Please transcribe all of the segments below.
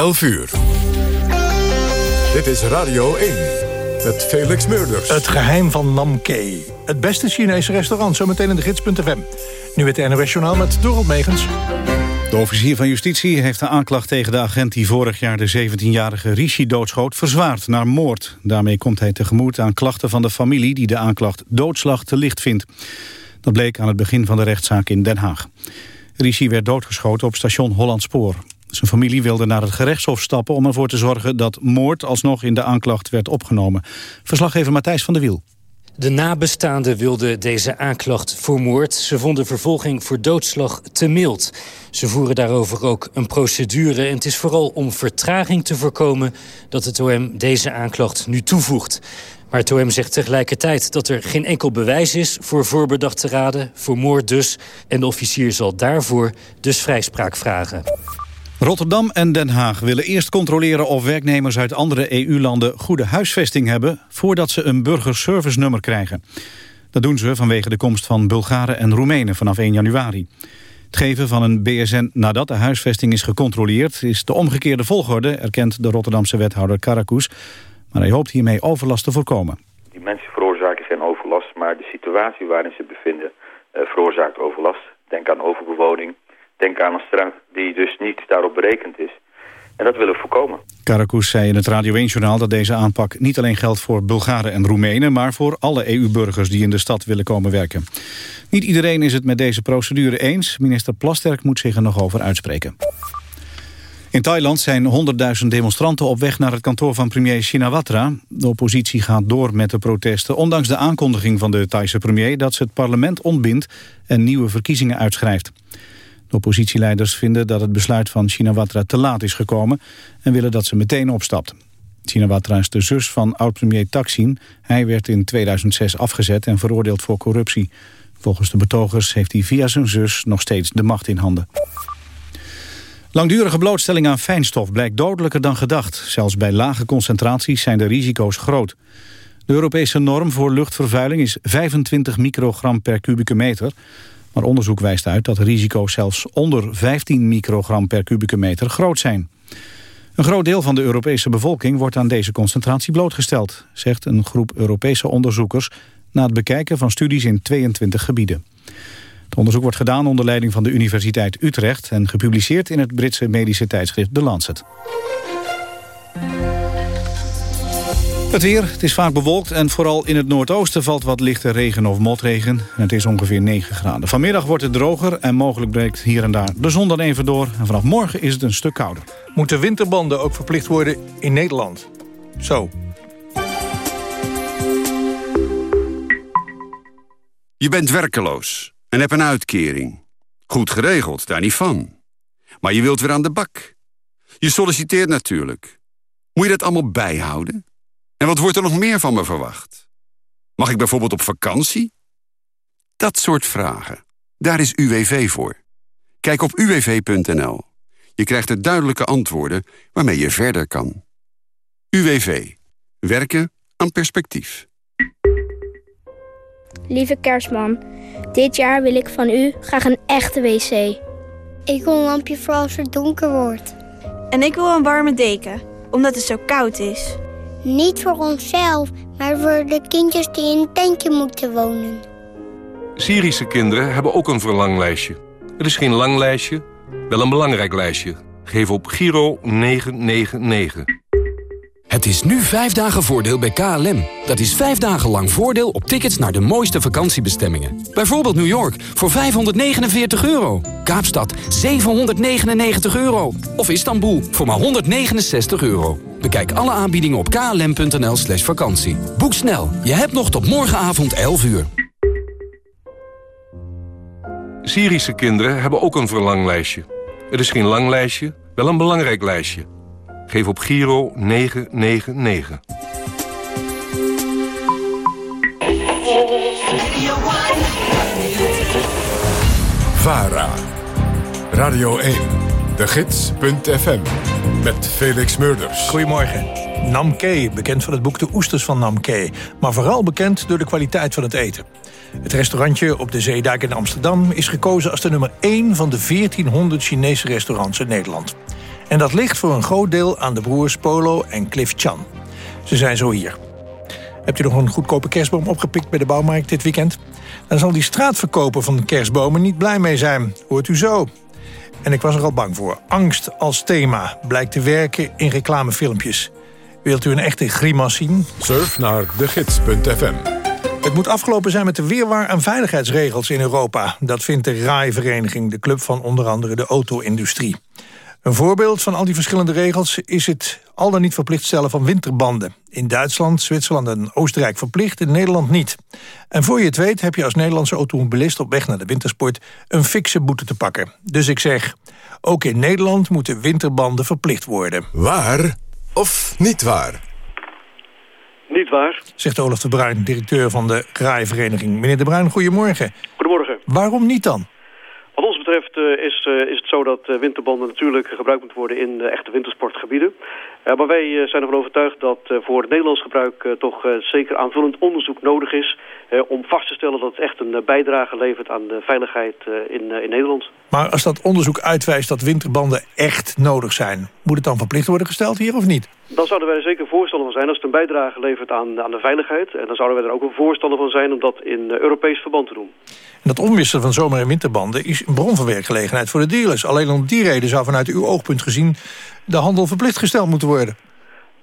11 uur. Dit is Radio 1 met Felix Meurders. Het geheim van Namke. Het beste Chinese restaurant, zometeen in de gids.fm. Nu het NOS Journaal met Dorot Megens. De officier van justitie heeft de aanklacht tegen de agent... die vorig jaar de 17-jarige Rishi doodschoot verzwaard naar moord. Daarmee komt hij tegemoet aan klachten van de familie... die de aanklacht doodslag te licht vindt. Dat bleek aan het begin van de rechtszaak in Den Haag. Rishi werd doodgeschoten op station Hollandspoor. Zijn familie wilde naar het gerechtshof stappen om ervoor te zorgen dat moord alsnog in de aanklacht werd opgenomen. Verslaggever Matthijs van der Wiel. De nabestaanden wilden deze aanklacht voor moord. Ze vonden vervolging voor doodslag te mild. Ze voeren daarover ook een procedure. En het is vooral om vertraging te voorkomen... dat het OM deze aanklacht nu toevoegt. Maar het OM zegt tegelijkertijd dat er geen enkel bewijs is... voor voorbedachte raden, voor moord dus. En de officier zal daarvoor dus vrijspraak vragen. Rotterdam en Den Haag willen eerst controleren of werknemers uit andere EU-landen goede huisvesting hebben voordat ze een burgerservice-nummer krijgen. Dat doen ze vanwege de komst van Bulgaren en Roemenen vanaf 1 januari. Het geven van een BSN nadat de huisvesting is gecontroleerd is de omgekeerde volgorde, erkent de Rotterdamse wethouder Karakus. Maar hij hoopt hiermee overlast te voorkomen. Die mensen veroorzaken geen overlast, maar de situatie waarin ze bevinden uh, veroorzaakt overlast. Denk aan overbewoning, Denk aan een straat die dus niet daarop berekend is. En dat willen we voorkomen. Karakus zei in het Radio 1-journaal dat deze aanpak niet alleen geldt voor Bulgaren en Roemenen... maar voor alle EU-burgers die in de stad willen komen werken. Niet iedereen is het met deze procedure eens. Minister Plasterk moet zich er nog over uitspreken. In Thailand zijn 100.000 demonstranten op weg naar het kantoor van premier Shinawatra. De oppositie gaat door met de protesten, ondanks de aankondiging van de Thaise premier... dat ze het parlement ontbindt en nieuwe verkiezingen uitschrijft. De oppositieleiders vinden dat het besluit van Shinawatra te laat is gekomen... en willen dat ze meteen opstapt. Shinawatra is de zus van oud-premier Taksin. Hij werd in 2006 afgezet en veroordeeld voor corruptie. Volgens de betogers heeft hij via zijn zus nog steeds de macht in handen. Langdurige blootstelling aan fijnstof blijkt dodelijker dan gedacht. Zelfs bij lage concentraties zijn de risico's groot. De Europese norm voor luchtvervuiling is 25 microgram per kubieke meter. Maar onderzoek wijst uit dat risico's zelfs onder 15 microgram per kubieke meter groot zijn. Een groot deel van de Europese bevolking wordt aan deze concentratie blootgesteld, zegt een groep Europese onderzoekers na het bekijken van studies in 22 gebieden. Het onderzoek wordt gedaan onder leiding van de Universiteit Utrecht en gepubliceerd in het Britse medische tijdschrift The Lancet. Het weer, het is vaak bewolkt en vooral in het noordoosten valt wat lichte regen of motregen. En het is ongeveer 9 graden. Vanmiddag wordt het droger en mogelijk breekt hier en daar de zon dan even door. En vanaf morgen is het een stuk kouder. Moeten winterbanden ook verplicht worden in Nederland? Zo. Je bent werkeloos en hebt een uitkering. Goed geregeld, daar niet van. Maar je wilt weer aan de bak. Je solliciteert natuurlijk. Moet je dat allemaal bijhouden? En wat wordt er nog meer van me verwacht? Mag ik bijvoorbeeld op vakantie? Dat soort vragen. Daar is UWV voor. Kijk op uwv.nl. Je krijgt er duidelijke antwoorden waarmee je verder kan. UWV. Werken aan perspectief. Lieve kerstman, dit jaar wil ik van u graag een echte wc. Ik wil een lampje voor als het donker wordt. En ik wil een warme deken, omdat het zo koud is. Niet voor onszelf, maar voor de kindjes die in een tentje moeten wonen. Syrische kinderen hebben ook een verlanglijstje. Het is geen lang lijstje, wel een belangrijk lijstje. Geef op Giro 999. Het is nu vijf dagen voordeel bij KLM. Dat is vijf dagen lang voordeel op tickets naar de mooiste vakantiebestemmingen. Bijvoorbeeld New York voor 549 euro. Kaapstad 799 euro. Of Istanbul voor maar 169 euro. Bekijk alle aanbiedingen op klm.nl slash vakantie. Boek snel, je hebt nog tot morgenavond 11 uur. Syrische kinderen hebben ook een verlanglijstje. Het is geen lang lijstje, wel een belangrijk lijstje. Geef op Giro 999. VARA. Radio 1. De Gids.fm. Met Felix Murders. Goedemorgen. Namke, bekend van het boek De Oesters van Namke. Maar vooral bekend door de kwaliteit van het eten. Het restaurantje op de Zeedijk in Amsterdam is gekozen als de nummer 1 van de 1400 Chinese restaurants in Nederland. En dat ligt voor een groot deel aan de broers Polo en Cliff Chan. Ze zijn zo hier. Hebt u nog een goedkope kerstboom opgepikt bij de bouwmarkt dit weekend? Dan zal die straatverkoper van de kerstbomen niet blij mee zijn. Hoort u zo. En ik was er al bang voor. Angst als thema blijkt te werken in reclamefilmpjes. Wilt u een echte grimas zien? Surf naar degids.fm. Het moet afgelopen zijn met de weerwaar aan veiligheidsregels in Europa. Dat vindt de RAI-vereniging, de club van onder andere de auto-industrie. Een voorbeeld van al die verschillende regels is het al dan niet verplicht stellen van winterbanden. In Duitsland, Zwitserland en Oostenrijk verplicht, in Nederland niet. En voor je het weet heb je als Nederlandse automobilist op weg naar de wintersport een fikse boete te pakken. Dus ik zeg, ook in Nederland moeten winterbanden verplicht worden. Waar of niet waar? Niet waar. Zegt Olaf de Bruin, directeur van de RAI-vereniging. Meneer de Bruin, goedemorgen. Goedemorgen. Waarom niet dan? Betreft uh, is, uh, is het zo dat uh, winterbanden natuurlijk gebruikt moeten worden in echte wintersportgebieden. maar wij zijn ervan overtuigd dat voor het Nederlands gebruik toch zeker aanvullend onderzoek nodig is... om vast te stellen dat het echt een bijdrage levert aan de veiligheid in, in Nederland. Maar als dat onderzoek uitwijst dat winterbanden echt nodig zijn... moet het dan verplicht worden gesteld hier of niet? Dan zouden wij er zeker voorstander van zijn als het een bijdrage levert aan, aan de veiligheid. En dan zouden wij er ook een voorstander van zijn om dat in Europees verband te doen. Dat omwisselen van zomer- en winterbanden is een bron van werkgelegenheid voor de dealers. Alleen om die reden zou vanuit uw oogpunt gezien de handel verplicht gesteld moeten worden.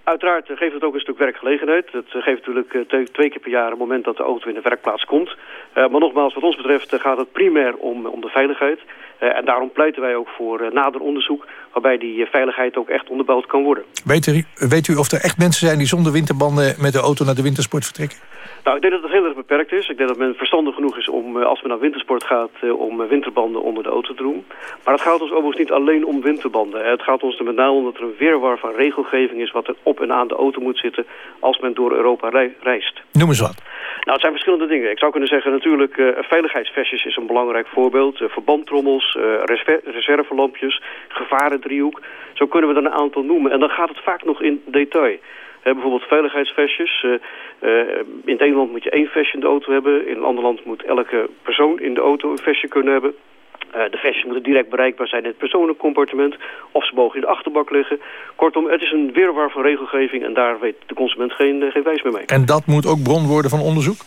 Uiteraard geeft het ook een stuk werkgelegenheid. Het geeft natuurlijk twee keer per jaar een moment dat de auto in de werkplaats komt. maar nogmaals, wat ons betreft gaat het primair om de veiligheid. En daarom pleiten wij ook voor nader onderzoek... waarbij die veiligheid ook echt onderbouwd kan worden. Weet u, weet u of er echt mensen zijn die zonder winterbanden met de auto naar de wintersport vertrekken? Nou, ik denk dat het heel erg beperkt is. Ik denk dat men verstandig genoeg is om, als men naar wintersport gaat, om winterbanden onder de auto te doen. Maar het gaat ons overigens niet alleen om winterbanden. Het gaat ons er met name om dat er een weerwar van regelgeving is wat er op en aan de auto moet zitten als men door Europa reist. Noem eens wat. Nou, het zijn verschillende dingen. Ik zou kunnen zeggen natuurlijk, uh, veiligheidsvestjes is een belangrijk voorbeeld. Uh, verbandtrommels, uh, reserve reservelampjes, gevarendriehoek. Zo kunnen we er een aantal noemen. En dan gaat het vaak nog in detail. bijvoorbeeld veiligheidsvestjes. in het ene land moet je één vestje in de auto hebben. In een ander land moet elke persoon in de auto een vestje kunnen hebben. De vestjes moeten direct bereikbaar zijn in het persoonscompartiment. Of ze mogen in de achterbak liggen. Kortom, het is een weerwar van regelgeving en daar weet de consument geen, geen wijs meer mee. En dat moet ook bron worden van onderzoek?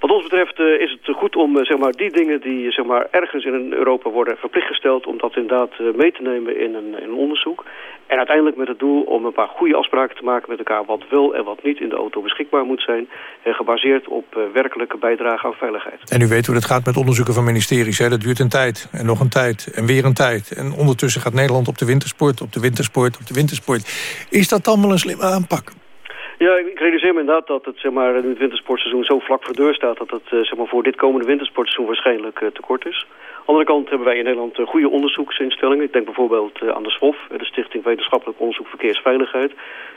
Wat ons betreft uh, is het goed om zeg maar, die dingen die zeg maar, ergens in Europa worden verplicht gesteld... om dat inderdaad mee te nemen in een, in een onderzoek. En uiteindelijk met het doel om een paar goede afspraken te maken met elkaar... wat wel en wat niet in de auto beschikbaar moet zijn... gebaseerd op werkelijke bijdrage aan veiligheid. En u weet hoe het gaat met onderzoeken van ministeries. Hè? Dat duurt een tijd en nog een tijd en weer een tijd. En ondertussen gaat Nederland op de wintersport, op de wintersport, op de wintersport. Is dat dan wel een slimme aanpak? Ja, ik realiseer me inderdaad dat het, zeg maar, in het wintersportseizoen zo vlak voor de deur staat... dat het zeg maar, voor dit komende wintersportseizoen waarschijnlijk uh, tekort is. Aan de andere kant hebben wij in Nederland uh, goede onderzoeksinstellingen. Ik denk bijvoorbeeld aan de SWOF, de Stichting Wetenschappelijk Onderzoek Verkeersveiligheid.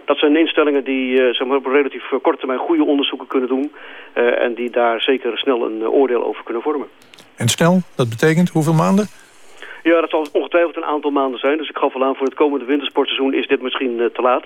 Dat zijn instellingen die zeg maar, op relatief korte termijn goede onderzoeken kunnen doen... en die daar zeker snel een oordeel over kunnen vormen. En snel, dat betekent hoeveel maanden? Ja, dat zal ongetwijfeld een aantal maanden zijn. Dus ik gaf al aan, voor het komende wintersportseizoen is dit misschien te laat...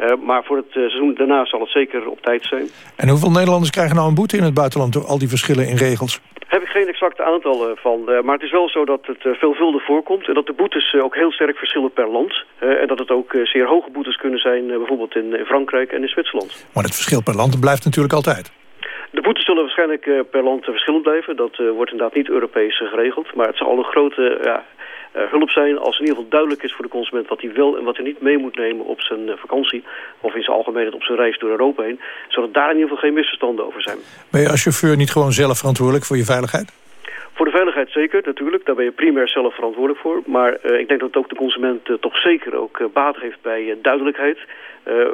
Uh, maar voor het uh, seizoen daarna zal het zeker op tijd zijn. En hoeveel Nederlanders krijgen nou een boete in het buitenland... door al die verschillen in regels? Heb ik geen exacte aantallen van. Uh, maar het is wel zo dat het veelvuldig voorkomt. En dat de boetes ook heel sterk verschillen per land. en dat het ook zeer hoge boetes kunnen zijn... bijvoorbeeld in, Frankrijk en in Zwitserland. Maar het verschil per land blijft natuurlijk altijd. De boetes zullen waarschijnlijk per land verschillend blijven. Dat wordt inderdaad niet Europees geregeld. Maar het zal al een grote ja, hulp zijn als in ieder geval duidelijk is voor de consument wat hij wil en wat hij niet mee moet nemen op zijn uh, vakantie of in zijn algemeenheid op zijn reis door Europa heen, zodat daar in ieder geval geen misverstanden over zijn. Ben je als chauffeur niet gewoon zelf verantwoordelijk voor je veiligheid? Voor de veiligheid zeker, natuurlijk. Daar ben je primair zelf verantwoordelijk voor. Maar uh, ik denk dat ook de consument uh, toch zeker ook uh, baat heeft bij duidelijkheid.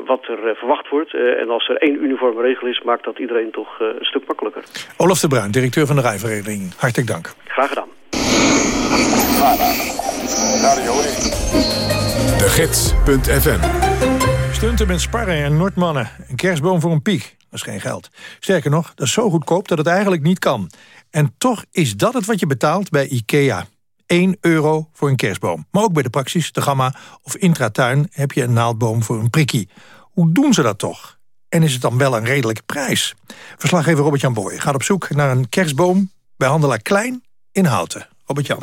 wat er verwacht wordt. en als er één uniforme regel is, maakt dat iedereen toch een stuk makkelijker. Olaf de Bruin, directeur van de Rijvereniging. Hartelijk dank. Graag gedaan. De Gids.fm Stunten met sparren en Noordmannen. Een kerstboom voor een piek. Dat is geen geld. Sterker nog, dat is zo goedkoop dat het eigenlijk niet kan. En toch is dat het wat je betaalt bij IKEA. 1 euro voor een kerstboom. Maar ook bij de Praxis, de Gamma of Intratuin... heb je een naaldboom voor een prikkie. Hoe doen ze dat toch? En is het dan wel een redelijke prijs? Verslaggever Robert-Jan Boy gaat op zoek naar een kerstboom... bij handelaar Klein in Houten. Robert-Jan.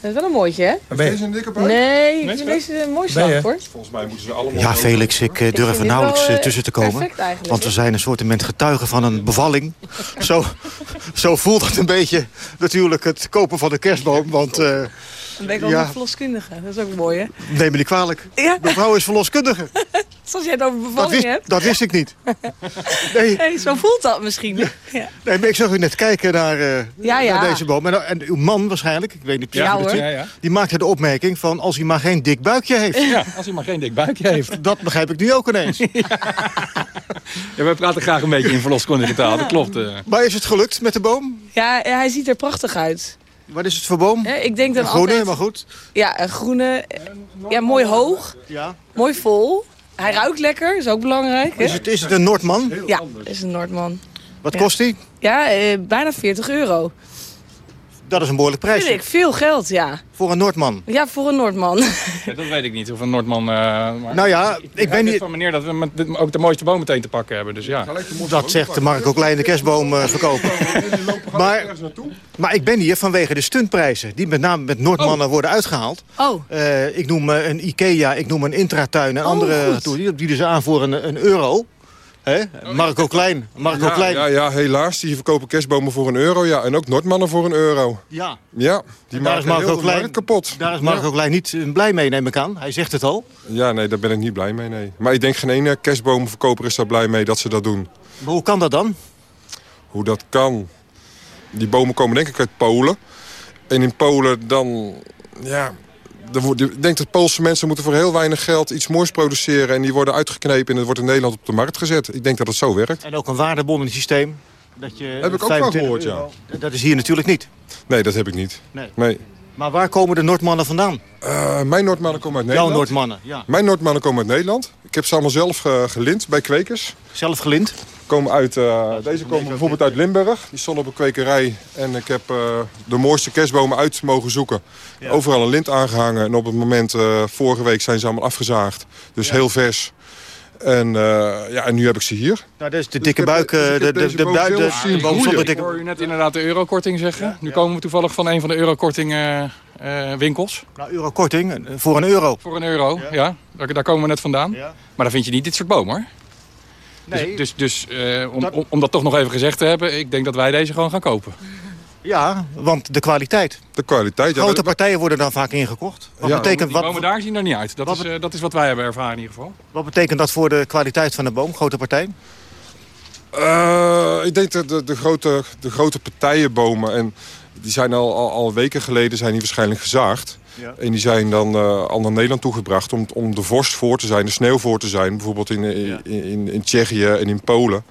Dat is wel een mooitje, hè? Ben je- Deze een dikke buik? Nee, ik vind deze een mooi slag, hoor. Volgens mij moeten ze allemaal... Ja, Felix, ik eh, durf er nauwelijks wel, eh, eh, tussen te komen. perfect eigenlijk, Want we zijn een soort getuigen van een bevalling. zo, zo voelt het een beetje natuurlijk het kopen van de kerstboom. Want eh, Dan ben ik Ja. een verloskundige. Dat is ook mooi, hè? neem me niet kwalijk. Ja. Mevrouw is verloskundige. Zoals jij het over Dat bevalling wist, hebt. dat wist ik niet. Nee, Hey, zo voelt dat misschien. Ja. nee maar ik zag u net kijken naar, eh, Ja, ja. naar deze boom. En, en uw man waarschijnlijk, ik weet niet precies Ja, hoe dat hoor. zit, Ja, ja. die maakte de opmerking van als hij maar geen dik buikje heeft. Ja, als hij maar geen dik buikje heeft. Dat begrijp ik nu ook ineens. Ja, wij praten graag een beetje in verloskundige taal, dat klopt. eh. Maar is het gelukt met de boom? Ja, hij ziet er prachtig uit. Wat is het voor boom? Hè, Ik denk dan Een groene, altijd... maar goed. Ja, een groene. Ja, mooi hoog. Ja. Mooi vol. Hij ruikt lekker, is ook belangrijk. Is het, is het een Noordman? Ja, is een Noordman. Wat Ja. kost die? Ja, eh, bijna 40 euro. Dat is een behoorlijk Vind prijs. ik, veel geld, ja. Voor een Noordman. Ja, voor een Noordman. Ja, dat weet ik niet, of een Noordman... eh, maar Nou ja, ik ben begrijp niet... van meneer dat we met dit ook de mooiste boom meteen te pakken hebben, dus ja. Dat zegt de Marco Klein de kerstboom eh, verkopen. Maar, maar ik ben hier vanwege de stuntprijzen. Die met name met Noordmannen worden uitgehaald. Oh, Eh, ik noem een Ikea, ik noem een Intratuin en Oh, andere... goed. toe- Die bieden ze aan voor een, een euro. Hè? Marco Klein. Marco Ja, Klein. ja, ja, helaas. Die verkopen kerstbomen voor een euro. Ja, en ook Noordmannen voor een euro. Ja. Ja, die maken Marco heel Klein- markt kapot. Daar is Marco Klein niet eh, blij mee, neem ik aan. Hij zegt het al. Ja, nee, daar ben ik niet blij mee, nee. Maar ik denk geen ene kerstbomenverkoper is daar blij mee dat ze dat doen. Maar hoe kan dat dan? Hoe dat kan. Die bomen komen denk ik uit Polen. En in Polen dan... Ja, ik denk dat Poolse mensen moeten voor heel weinig geld iets moois produceren. En die worden uitgeknepen en het wordt in Nederland op de markt gezet. Ik denk dat het zo werkt. En ook een waardebonnensysteem. Dat je Heb ik ook wel 25 gehoord, ja. Dat is hier natuurlijk niet. Nee, dat heb ik niet. Nee. nee. Maar waar komen de Noordmannen vandaan? Eh, mijn Noordmannen komen uit Jouw Nederland. Noordmannen, ja. Mijn Noordmannen komen uit Nederland. Ik heb ze allemaal zelf eh, gelind bij kwekers. Zelf gelind? Komen uit, eh, deze komen bijvoorbeeld uit Limburg. Die stonden op een kwekerij. En ik heb de mooiste kerstbomen uit mogen zoeken. Overal een lint aangehangen. En op het moment, vorige week, zijn ze allemaal afgezaagd. Dus heel vers. En, eh, ja, en nu heb ik ze hier. Nou, dat is de Dus dikke heb buik. de- dus eh, ik De, de, buik- de, de Ik dikke... hoor u net inderdaad de eurokorting zeggen. Nu komen we toevallig van een van de eurokorting eh, eh, winkels. Nou, euro korting eh, voor een euro. Voor een euro, ja. Daar, daar komen we net vandaan. Maar dan vind je niet dit soort bomen, hoor. Nee. Dus, dus, dus eh, om, om, om dat toch nog even gezegd te hebben... ik denk dat wij deze gewoon gaan kopen. Ja, want de kwaliteit. De kwaliteit, ja. Grote partijen worden dan vaak ingekocht. Wat, Ja. betekent, Die bomen wat, daar zien er niet uit. Dat, Wat is, eh, dat is wat wij hebben ervaren in ieder geval. wat betekent dat voor de kwaliteit van de boom, grote partij? Eh, ik denk dat de, de, grote, de grote partijenbomen... En die zijn al, al, al weken geleden zijn die waarschijnlijk gezaagd. Ja. En die zijn dan eh, al naar Nederland toegebracht om, om de vorst voor te zijn, de sneeuw voor te zijn. Bijvoorbeeld in, in, in, in Tsjechië en in Polen.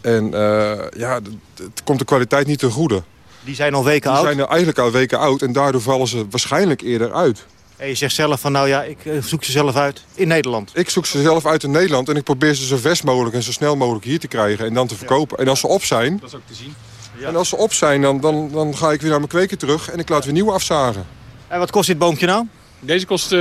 En eh, ja, d- d- het komt de kwaliteit niet ten goede. Die zijn al weken Die oud. zijn er eigenlijk al weken oud en daardoor vallen ze waarschijnlijk eerder uit. En je zegt zelf van, nou ja, ik eh, zoek ze zelf uit in Nederland. Ik zoek ze zelf uit in Nederland en ik probeer ze zo vers mogelijk en zo snel mogelijk hier te krijgen en dan te verkopen. En als ze op zijn, Dat is ook te zien. en als ze op zijn dan, dan, dan ga ik weer naar mijn kweker terug en ik laat weer nieuwe afzagen. En wat kost dit boompje nou? Deze kost, eh,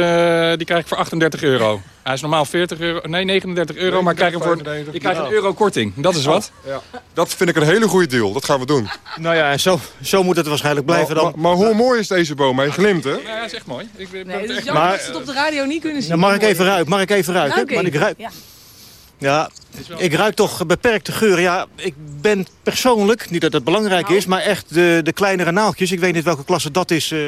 die krijg ik voor 38 euro. Hij is normaal 40 euro, nee 39 euro, maar ik krijg hem voor, 95. je krijgt een euro korting. Dat is wat. Ja. Dat vind ik een hele goede deal, dat gaan we doen. Nou ja, en zo, zo moet het waarschijnlijk blijven maar, dan. maar, maar hoe mooi is deze boom? Hij glimt, hè? Ja, dat is echt mooi. Ik ben Nee, het het is echt jammer Maar- dat ze het op de radio niet kunnen zien. Dan mag ik even ruiken, mag ik even ruiken? Ruik Want ik ruik, Ja. ja, ik ruik toch beperkte geuren. Ja, ik ben persoonlijk, niet dat het belangrijk Nou. is, maar echt de, de kleinere naaltjes. Ik weet niet welke klasse dat is. eh.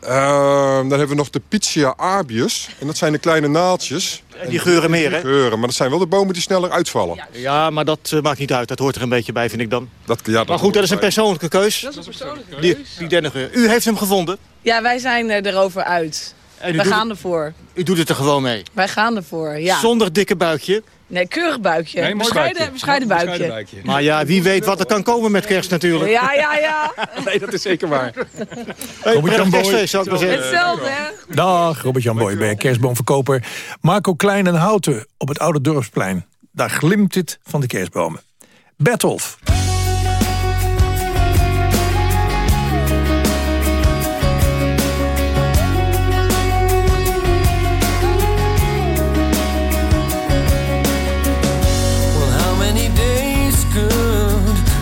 Ehm, dan hebben we nog de Pizzia abius. En dat zijn de kleine naaltjes. En die geuren meer, hè? Geuren, maar dat zijn wel de bomen die sneller uitvallen. Ja, maar dat eh, maakt niet uit. Dat hoort er een beetje bij, vind ik dan. Dat, ja, dat Maar goed, dat is een persoonlijke keus. Dat is een persoonlijke Die, die dennengeur. U heeft hem gevonden. Ja, wij zijn er erover uit. Doet, gaan ervoor. u doet het er gewoon mee. Wij gaan ervoor, ja. Zonder dikke buikje. Nee, keurig buikje. Nee, bescheiden, buikje. bescheiden buikje. buikje. Maar ja, wie weet wat er kan komen met kerst natuurlijk. Ja, ja, ja. Nee, dat is zeker waar. Hey, Robert-Jan prettig Boy. kerstfeest, zou ik maar zeggen. Hetzelfde, hè? Dag, Robert-Jan Boy, ben je kerstboomverkoper. Marco Klein en Houten op het Oude Dorpsplein. Daar glimt het van de kerstbomen. Bertolf.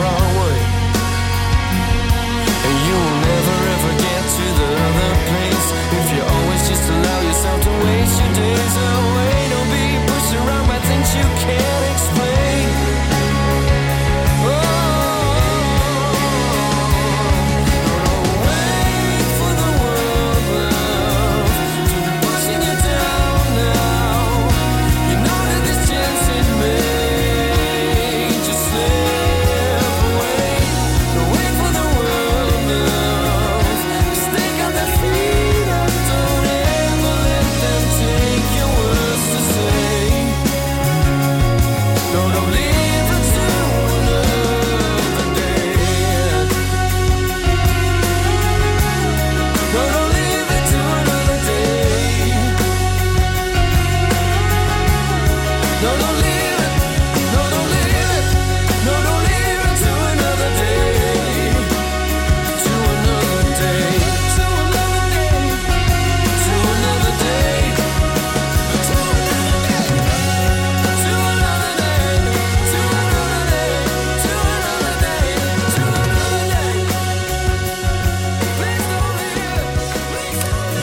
wrong way. And you will never ever get to the other place if you always just allow yourself to waste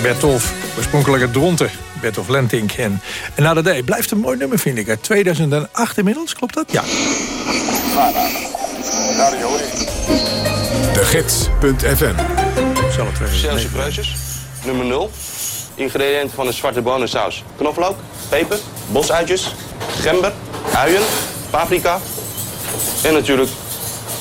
Bertolf, oorspronkelijk uit Dronten. Bertolf Lentink en Another Day. Blijft een mooi nummer, vind ik. Uit 2008 inmiddels, klopt dat? Ja. De Gids.fm Zal het wel Zeeuwse kruisjes, nummer 0. Ingrediënten van een zwarte bonensaus. Knoflook, peper, bosuitjes, gember, uien, paprika en natuurlijk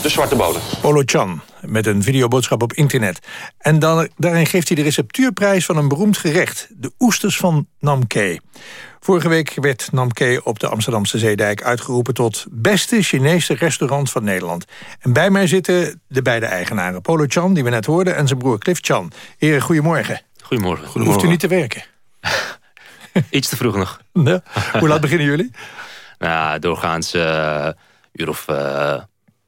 de zwarte bonen. Polo Chan met een videoboodschap op internet. En dan, daarin geeft hij de receptuurprijs van een beroemd gerecht. De oesters van Namke. Vorige week werd Namke op de Amsterdamse Zeedijk uitgeroepen... tot beste Chinese restaurant van Nederland. En bij mij zitten de beide eigenaren. Polo Chan, die we net hoorden, en zijn broer Cliff Chan. Heren, goedemorgen. Goedemorgen. Hoeft u niet te werken? Iets te vroeg nog. Nee? Hoe laat beginnen jullie? Nou, doorgaans eh uur of eh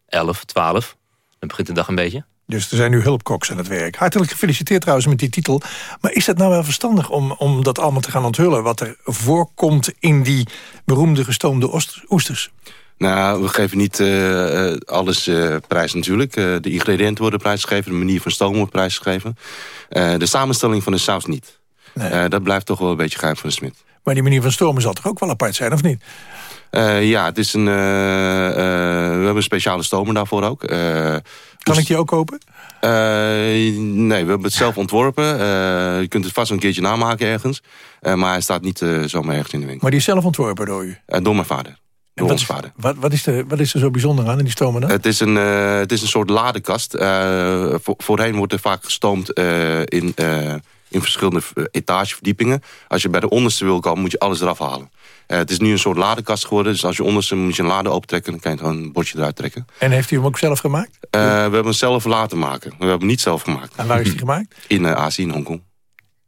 11, 12. Dan begint de dag een beetje. Dus er zijn nu hulpkoks aan het werk. Hartelijk gefeliciteerd trouwens met die titel. Maar is dat nou wel verstandig om, om dat allemaal te gaan onthullen... wat er voorkomt in die beroemde gestoomde oest- oesters? Nou, we geven niet eh, eh, alles eh, prijs natuurlijk. Eh, de ingrediënten worden prijsgegeven, de manier van stomen wordt prijsgegeven. Eh, de samenstelling van de saus niet. Eh, dat blijft toch wel een beetje geheim van de smid. Maar die manier van stomen zal toch ook wel apart zijn, of niet? Eh, ja, het is een, eh, eh, we hebben een speciale stomer daarvoor ook. Kan ik die ook kopen? Nee, we hebben het zelf ontworpen. Je kunt het vast een keertje namaken ergens. Maar hij staat niet zomaar ergens in de winkel. Maar die is zelf ontworpen door u? Door mijn vader. door wat ons is, vader. wat, wat, is er, wat is er zo bijzonder aan in die stomen dan? Het is een, het is een soort ladekast. Voor, voorheen wordt er vaak gestoomd in, in verschillende etageverdiepingen. Als je bij de onderste wil komen, moet je alles eraf halen. Eh, het is nu een soort ladekast geworden. Dus als je onderste moet je een lade opentrekken... dan kan je gewoon een bordje eruit trekken. En heeft u hem ook zelf gemaakt? Eh, we hebben hem zelf laten maken. We hebben hem niet zelf gemaakt. En waar is die gemaakt? In eh, Azië, in Hongkong.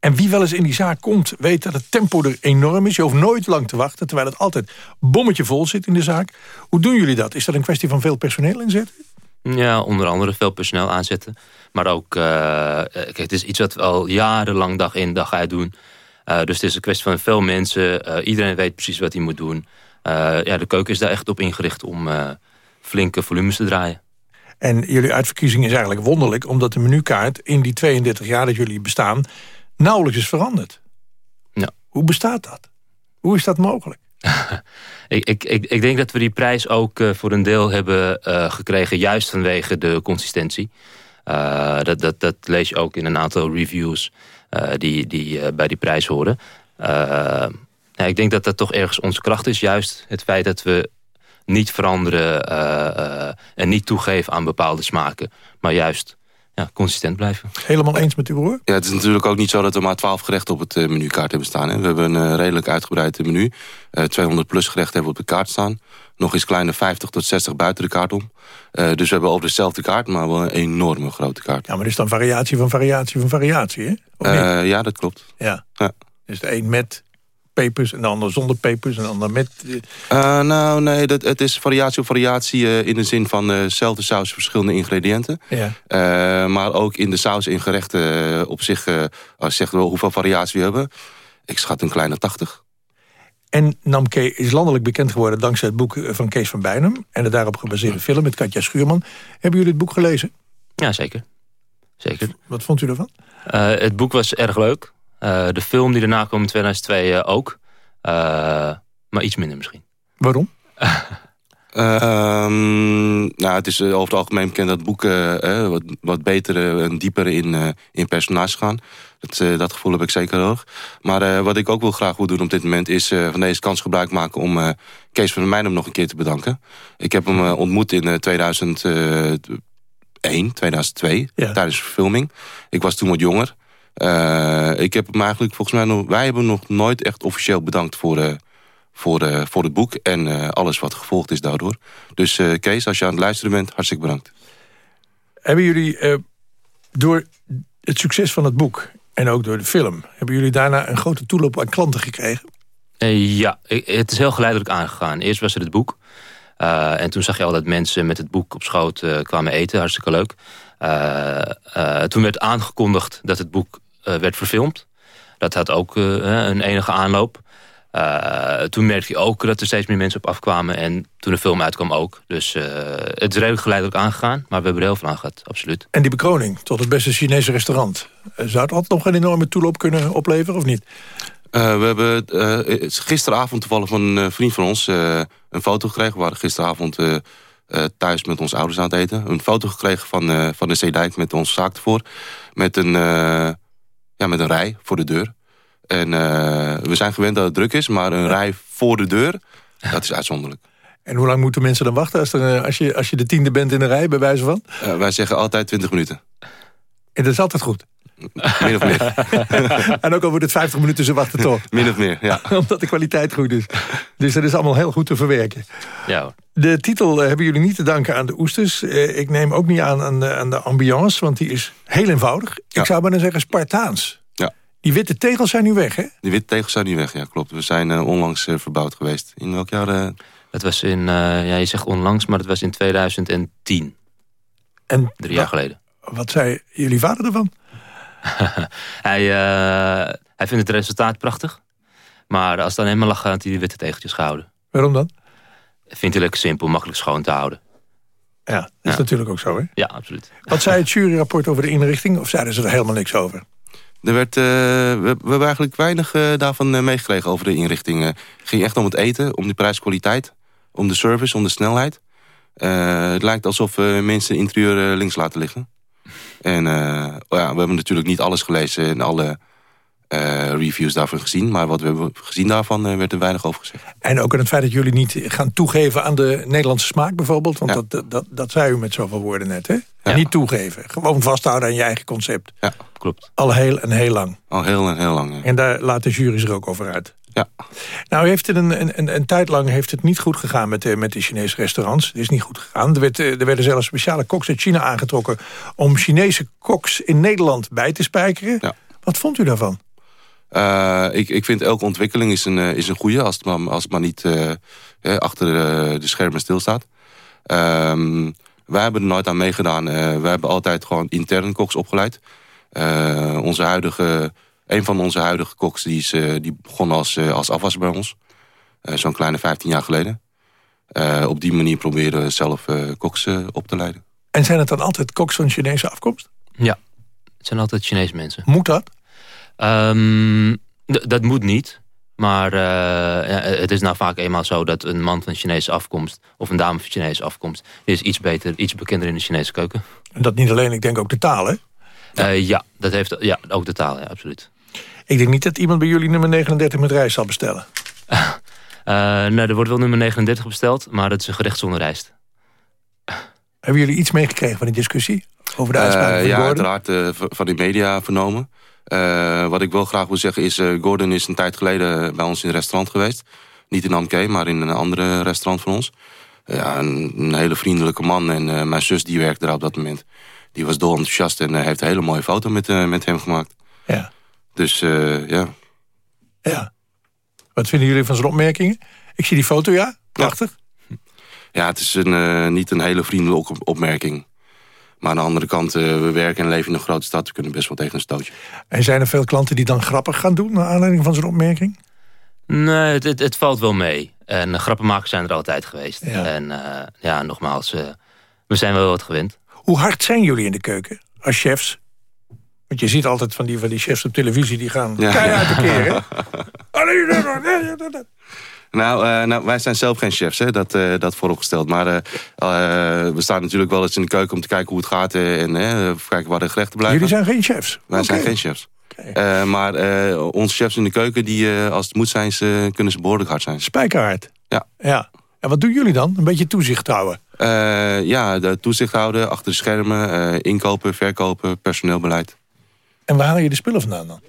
En wie wel eens in die zaak komt, weet dat het tempo er enorm is. Je hoeft nooit lang te wachten, terwijl het altijd bommetje vol zit in de zaak. Hoe doen jullie dat? Is dat een kwestie van veel personeel inzetten? Ja, onder andere veel personeel aanzetten. Maar ook, kijk, het is iets wat we al jarenlang dag in dag uit doen. Eh, dus het is een kwestie van veel mensen. Eh, iedereen weet precies wat hij moet doen. Eh, ja, de keuken is daar echt op ingericht om flinke volumes te draaien. En jullie uitverkiezing is eigenlijk wonderlijk... omdat de menukaart in die 32 jaar dat jullie bestaan... nauwelijks is veranderd. Ja. Hoe bestaat dat? Hoe is dat mogelijk? Ik, ik, ik, ik denk dat we die prijs ook voor een deel hebben gekregen... juist vanwege de consistentie. Dat, dat, dat lees je ook in een aantal reviews die, die eh, bij die prijs horen. Eh, ja, ik denk dat dat toch ergens onze kracht is. Juist het feit dat we niet veranderen eh, eh, en niet toegeven aan bepaalde smaken. Maar juist ja, consistent blijven. Helemaal eens met uw broer? Ja, het is natuurlijk ook niet zo dat we maar 12 gerechten op het eh, menukaart hebben staan. Hè. We hebben een eh, redelijk uitgebreid eh, menu. Eh 200 plus gerechten hebben we op de kaart staan. Nog eens kleine 50 tot 60 buiten de kaart om. Eh, dus we hebben over dezelfde kaart, maar wel een enorme grote kaart. Ja, maar er is dan variatie van variatie van variatie, hè? Eh, ja, dat klopt. ja. Ja. Dus de een met pepers en de ander zonder pepers... en de ander met... eh, nou, nee, dat, het is variatie op variatie in de zin van dezelfde saus, verschillende ingrediënten. Ja. Maar ook in de saus in gerechten op zich, als je zegt wel hoeveel variatie we hebben, ik schat een kleine 80. En Namke is landelijk bekend geworden dankzij het boek van Kees van Bijnem... en de daarop gebaseerde film met Katja Schuurman. Hebben jullie het boek gelezen? Ja, zeker. zeker. Wat vond u ervan? Eh, het boek was erg leuk. Eh, de film die daarna kwam in 2002 eh, ook. Eh, maar iets minder misschien. Waarom? Ehm, nou, het is eh, over het algemeen bekend dat boeken eh, wat, wat beter eh, en dieper in, eh, in personages gaan. Dat, eh, dat gevoel heb ik zeker hoog. Maar eh, wat ik ook wel graag wil doen op dit moment... is eh, van deze kans gebruik maken om eh, Kees van der Meijnem nog een keer te bedanken. Ik heb hem eh, ontmoet in eh, 2001, 2002, tijdens de filming. Ik was toen wat jonger. Eh, ik heb hem eigenlijk volgens mij nog... Wij hebben hem nog nooit echt officieel bedankt voor... voor, eh, voor het boek en eh, alles wat gevolgd is daardoor. Dus eh, Kees, als je aan het luisteren bent, hartstikke bedankt. Hebben jullie eh, door het succes van het boek en ook door de film... hebben jullie daarna een grote toeloop aan klanten gekregen? Eh, ja, het is heel geleidelijk aangegaan. Eerst was het het boek. Eh, en toen zag je al dat mensen met het boek op schoot eh, kwamen eten. Hartstikke leuk. Eh, eh, toen werd aangekondigd dat het boek eh, werd verfilmd. Dat had ook een enige aanloop. Eh, toen merkte je ook dat er steeds meer mensen op afkwamen. En toen de film uitkwam ook. Dus eh, het is redelijk geleidelijk aangegaan. Maar we hebben er heel veel aan gehad, absoluut. En die bekroning tot het beste Chinese restaurant... eh, zou het altijd nog een enorme toeloop kunnen opleveren of niet? Eh, we hebben eh, gisteravond toevallig van een eh, vriend van ons eh, een foto gekregen. We waren gisteravond eh, eh, thuis met onze ouders aan het eten. Een foto gekregen van, eh, van de Zeedijk met onze zaak ervoor. Met een, eh, ja, met een rij voor de deur. En eh, we zijn gewend dat het druk is, maar een rij voor de deur, dat is uitzonderlijk. En hoe lang moeten mensen dan wachten als, er, eh, als, je, als je de tiende bent in de rij, bij wijze van? Eh, wij zeggen altijd 20 minuten. En dat is altijd goed. Min of meer. en ook al wordt het 50 minuten, ze wachten toch. Min of meer, ja. Omdat de kwaliteit goed is. Dus dat is allemaal heel goed te verwerken. Ja. De titel hebben jullie niet te danken aan de oesters. Eh, ik neem ook niet aan aan de, aan de ambiance, want die is heel eenvoudig. Ik zou bijna zeggen Spartaans. Die witte tegels zijn nu weg, hè? Die witte tegels zijn niet weg, ja klopt. We zijn eh, onlangs eh, verbouwd geweest. In welk jaar? eh? Dat was in, eh, ja, je zegt onlangs, maar dat was in 2010. En Drie jaar geleden. Wat zei jullie vader ervan? hij, eh, hij vindt het resultaat prachtig. Maar als het dan helemaal lag, had hij de witte tegeltjes gehouden. Waarom dan? Vindt hij lekker simpel, makkelijk schoon te houden. Ja, dat is natuurlijk ook zo, hè? Ja, absoluut. Wat zei het juryrapport over de inrichting? Of zeiden ze er helemaal niks over? Er werd, eh, we, hebben eigenlijk weinig eh, daarvan eh, meegekregen over de inrichting. Het ging echt om het eten, om de prijskwaliteit, om de service, om de snelheid. Het lijkt alsof mensen interieur links laten liggen. En ja, we hebben natuurlijk niet alles gelezen en alle eh, reviews daarvan gezien. Maar wat we hebben gezien daarvan eh, werd er weinig over gezegd. En ook aan het feit dat jullie niet gaan toegeven aan de Nederlandse smaak bijvoorbeeld. Want dat, dat, dat, dat zei u met zoveel woorden net, hè? Niet toegeven. Gewoon vasthouden aan je eigen concept. Ja, klopt. Al heel en heel lang. Al heel en heel lang, ja. En daar laat de jury zich ook over uit. Ja. Nou, heeft het een, een, een, een tijd lang heeft het niet goed gegaan met, de, met de Chinese restaurants. Het is niet goed gegaan. Er, werd, eh, er werden zelfs speciale koks uit China aangetrokken... om Chinese koks in Nederland bij te spijkeren. Wat vond u daarvan? Eh, ik, ik vind elke ontwikkeling is een, eh, is een goede als het maar, als het maar niet eh, achter de, de schermen stilstaat. Ehm wij hebben er nooit aan meegedaan. Eh wij hebben altijd gewoon intern koks opgeleid. Eh, onze huidige, een van onze huidige koks die, is, die begon als, als afwasser bij ons. Eh, Zo'n kleine 15 jaar geleden. Eh, op die manier proberen we zelf eh, koks op te leiden. En zijn het dan altijd koks van Chinese afkomst? Ja, het zijn altijd Chinese mensen. Moet dat? Ehm, dat moet niet. Maar eh, ja, het is nou vaak eenmaal zo dat een man van Chinese afkomst... of een dame van Chinese afkomst... is iets beter, iets bekender in de Chinese keuken. En dat niet alleen, ik denk ook de taal, hè? Ja, ja dat heeft ja, ook de taal, ja, absoluut. Ik denk niet dat iemand bij jullie nummer 39 met rijst zal bestellen. Eh, nee, er wordt wel nummer 39 besteld, maar dat is een gerecht zonder rijst. Hebben jullie iets meegekregen van die discussie? Over de uitspraak Eh, van ja, uiteraard eh, van die media vernomen. Eh, wat ik wel graag wil zeggen is... eh, Gordon is een tijd geleden bij ons in een restaurant geweest. Niet in Amke, maar in een andere restaurant van ons. Ja, een, een hele vriendelijke man. En eh, mijn zus die werkte daar op dat moment. Die was dol enthousiast en eh, heeft een hele mooie foto met, eh, met hem gemaakt. Ja. Dus eh, ja. Ja. Wat vinden jullie van zijn opmerkingen? Ik zie die foto, ja. Prachtig. Ja, het is een, eh, niet een hele vriendelijke op- opmerking. Maar aan de andere kant, eh, we werken en leven in een grote stad. We kunnen best wel tegen een stootje. En zijn er veel klanten die dan grappig gaan doen... naar aanleiding van zijn opmerking? Nee, het, het, het valt wel mee. En uh, grappenmakers zijn er altijd geweest. En uh, ja, nogmaals, uh, we zijn wel wat gewend. Hoe hard zijn jullie in de keuken als chefs? Want je ziet altijd van die, van die chefs op televisie... die gaan ja. keihard te keren. Nou, uh, nou, wij zijn zelf geen chefs, hè? Dat, uh, dat vooropgesteld. Maar uh, we staan natuurlijk wel eens in de keuken om te kijken hoe het gaat... en kijken waar de gerechten blijven. Jullie zijn geen chefs? Wij okay. zijn geen chefs. Okay. maar onze chefs in de keuken, die, als het moet zijn, ze, kunnen ze behoorlijk hard zijn. Spijkerhard? Ja. ja. En wat doen jullie dan? Een beetje toezicht houden? ja, de toezicht houden, achter de schermen, inkopen, verkopen, personeelbeleid. En waar haal je de spullen vandaan dan?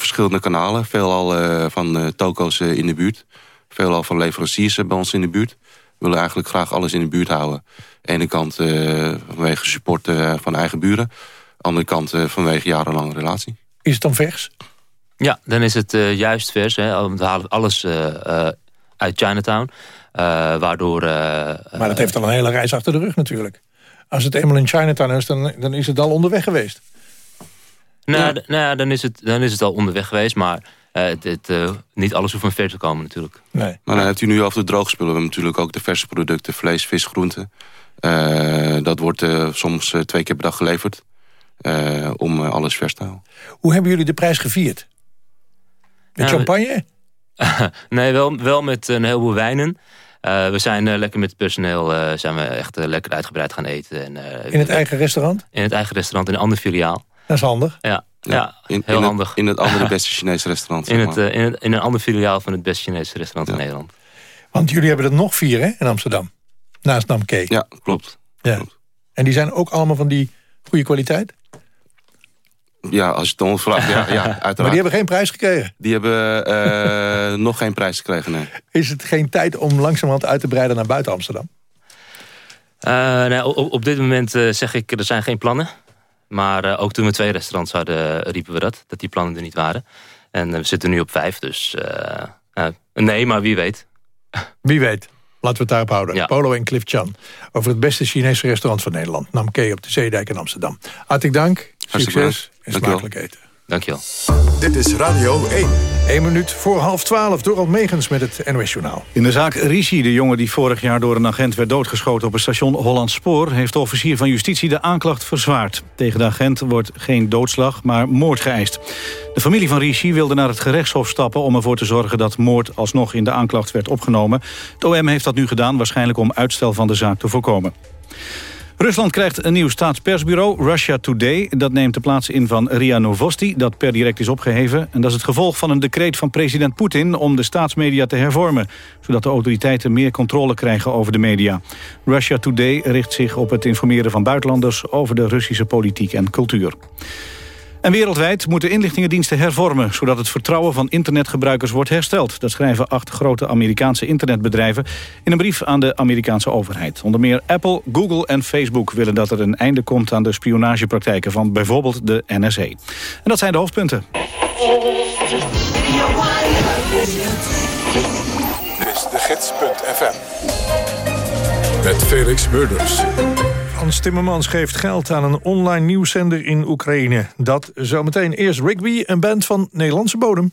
Verschillende kanalen. Veelal uh, van uh, toko's uh, in de buurt. Veelal van leveranciers bij ons in de buurt. We willen eigenlijk graag alles in de buurt houden. Aan de ene kant vanwege support van eigen buren. Aan de andere kant vanwege jarenlange relatie. Is het dan vers? Ja, dan is het juist vers. Hè. We halen alles uit Chinatown. waardoor... maar dat heeft al een hele reis achter de rug natuurlijk. Als het eenmaal in Chinatown is, dan, dan is het al onderweg geweest. Nou, ja. nou dan, is het, dan is het al onderweg geweest, maar uh, het, het, uh, niet alles hoeft van ver te komen natuurlijk. Nee. Maar dan hebt u nu over de droogspullen. We hebben natuurlijk ook de verse producten, vlees, vis, groenten. Uh, dat wordt soms twee keer per dag geleverd. om alles vers te houden. Hoe hebben jullie de prijs gevierd? Met Nou, champagne? nee, wel, wel met een heleboel wijnen. we zijn lekker met het personeel zijn we echt lekker uitgebreid gaan eten. En, in het eigen restaurant? In het eigen restaurant, in een ander filiaal. Dat is handig. Ja, ja, ja in, heel in handig. Het, in het andere beste Chinese restaurant. in, het, uh, in, het, in, een ander filiaal van het beste Chinese restaurant ja. in Nederland. Want jullie hebben er nog vier hè, in Amsterdam. Naast Namke. Ja, klopt. Ja. klopt. En die zijn ook allemaal van die goede kwaliteit? Ja, als je het ons vraagt, ja, ja, uiteraard. Maar die hebben geen prijs gekregen? Die hebben uh, nog geen prijs gekregen, nee. Is het geen tijd om langzamerhand uit te breiden naar buiten Amsterdam? Uh, nou, op, op, dit moment uh, zeg ik, er zijn geen plannen. Maar uh, ook toen we twee restaurants hadden, riepen we dat. Dat die plannen er niet waren. En we zitten nu op vijf, dus nee, maar wie weet. Wie weet. Laten we het daarop houden. Ja. Polo en Cliff Chan. Over het beste Chinese restaurant van Nederland. Namke op de Zeedijk in Amsterdam. Hartelijk dank. Succes en smakelijk eten. Dankjewel. Dit is Radio 1. 1 minuut voor half 12. Dorald Megens met het NOS Journaal. In de zaak Rishi, de jongen die vorig jaar door een agent werd doodgeschoten... op het station Holland Spoor... heeft de officier van justitie de aanklacht verzwaard. Tegen de agent wordt geen doodslag, maar moord geëist. De familie van Rishi wilde naar het gerechtshof stappen... om ervoor te zorgen dat moord alsnog in de aanklacht werd opgenomen. Het OM heeft dat nu gedaan, waarschijnlijk om uitstel van de zaak te voorkomen. Rusland krijgt een nieuw staatspersbureau, Russia Today. Dat neemt de plaats in van RIA Novosti, dat per direct is opgeheven. En dat is het gevolg van een decreet van president Poetin... om de staatsmedia te hervormen, zodat de autoriteiten meer controle krijgen over de media. Russia Today richt zich op het informeren van buitenlanders... over de Russische politiek en cultuur. En wereldwijd moeten inlichtingendiensten hervormen... zodat het vertrouwen van internetgebruikers wordt hersteld. Dat schrijven acht grote Amerikaanse internetbedrijven... in een brief aan de Amerikaanse overheid. Onder meer Apple, Google en Facebook willen dat er een einde komt... aan de spionagepraktijken van bijvoorbeeld de NSA. En dat zijn de hoofdpunten. Dit is de gids.fm. Met Felix Murders. Frans Timmermans geeft geld aan een online nieuwszender in Oekraïne. Dat zometeen eerst Rigby, een band van Nederlandse bodem.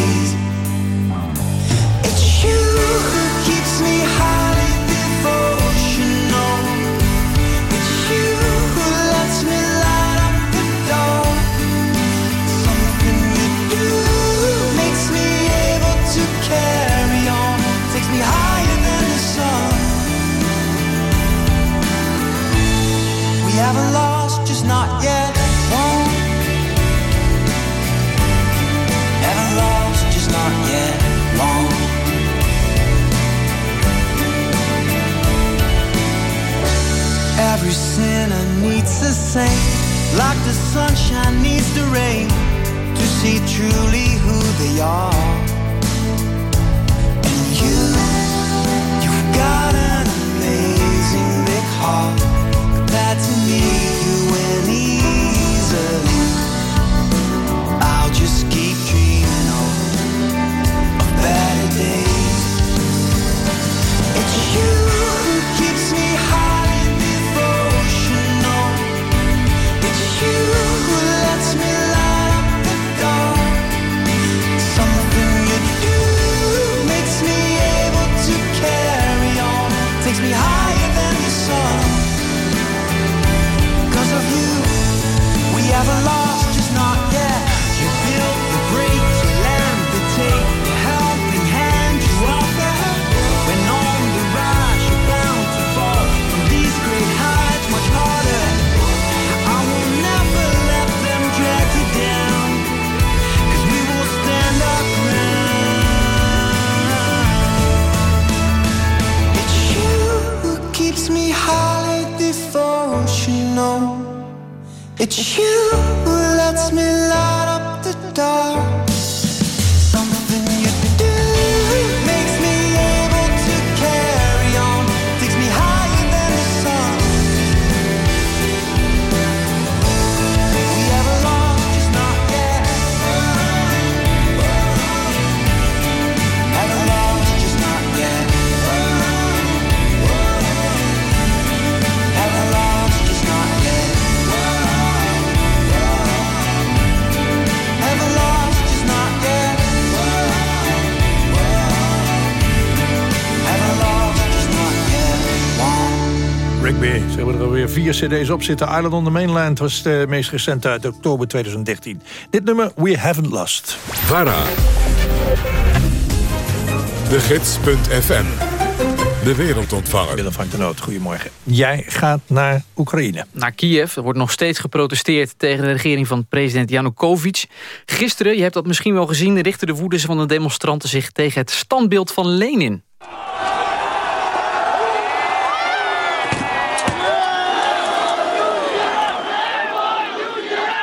Every sinner needs a saint, like the sunshine needs the rain, to see truly who they are. And you, you've got an amazing big heart. Compared to me, you win easily. I'll just keep we haven't lost, It's you who lets me ze hebben er alweer vier cd's op zitten. Island on the Mainland was de meest recente uit oktober 2013. Dit nummer, We Haven't Lost. VARA. De Gids.fm. De wereldontvanger. Willem van der Noot, goedemorgen. Jij gaat naar Oekraïne. Naar Kiev. Er wordt nog steeds geprotesteerd tegen de regering van president Janukovic. Gisteren, je hebt dat misschien wel gezien... richtten de woeders van de demonstranten zich tegen het standbeeld van Lenin.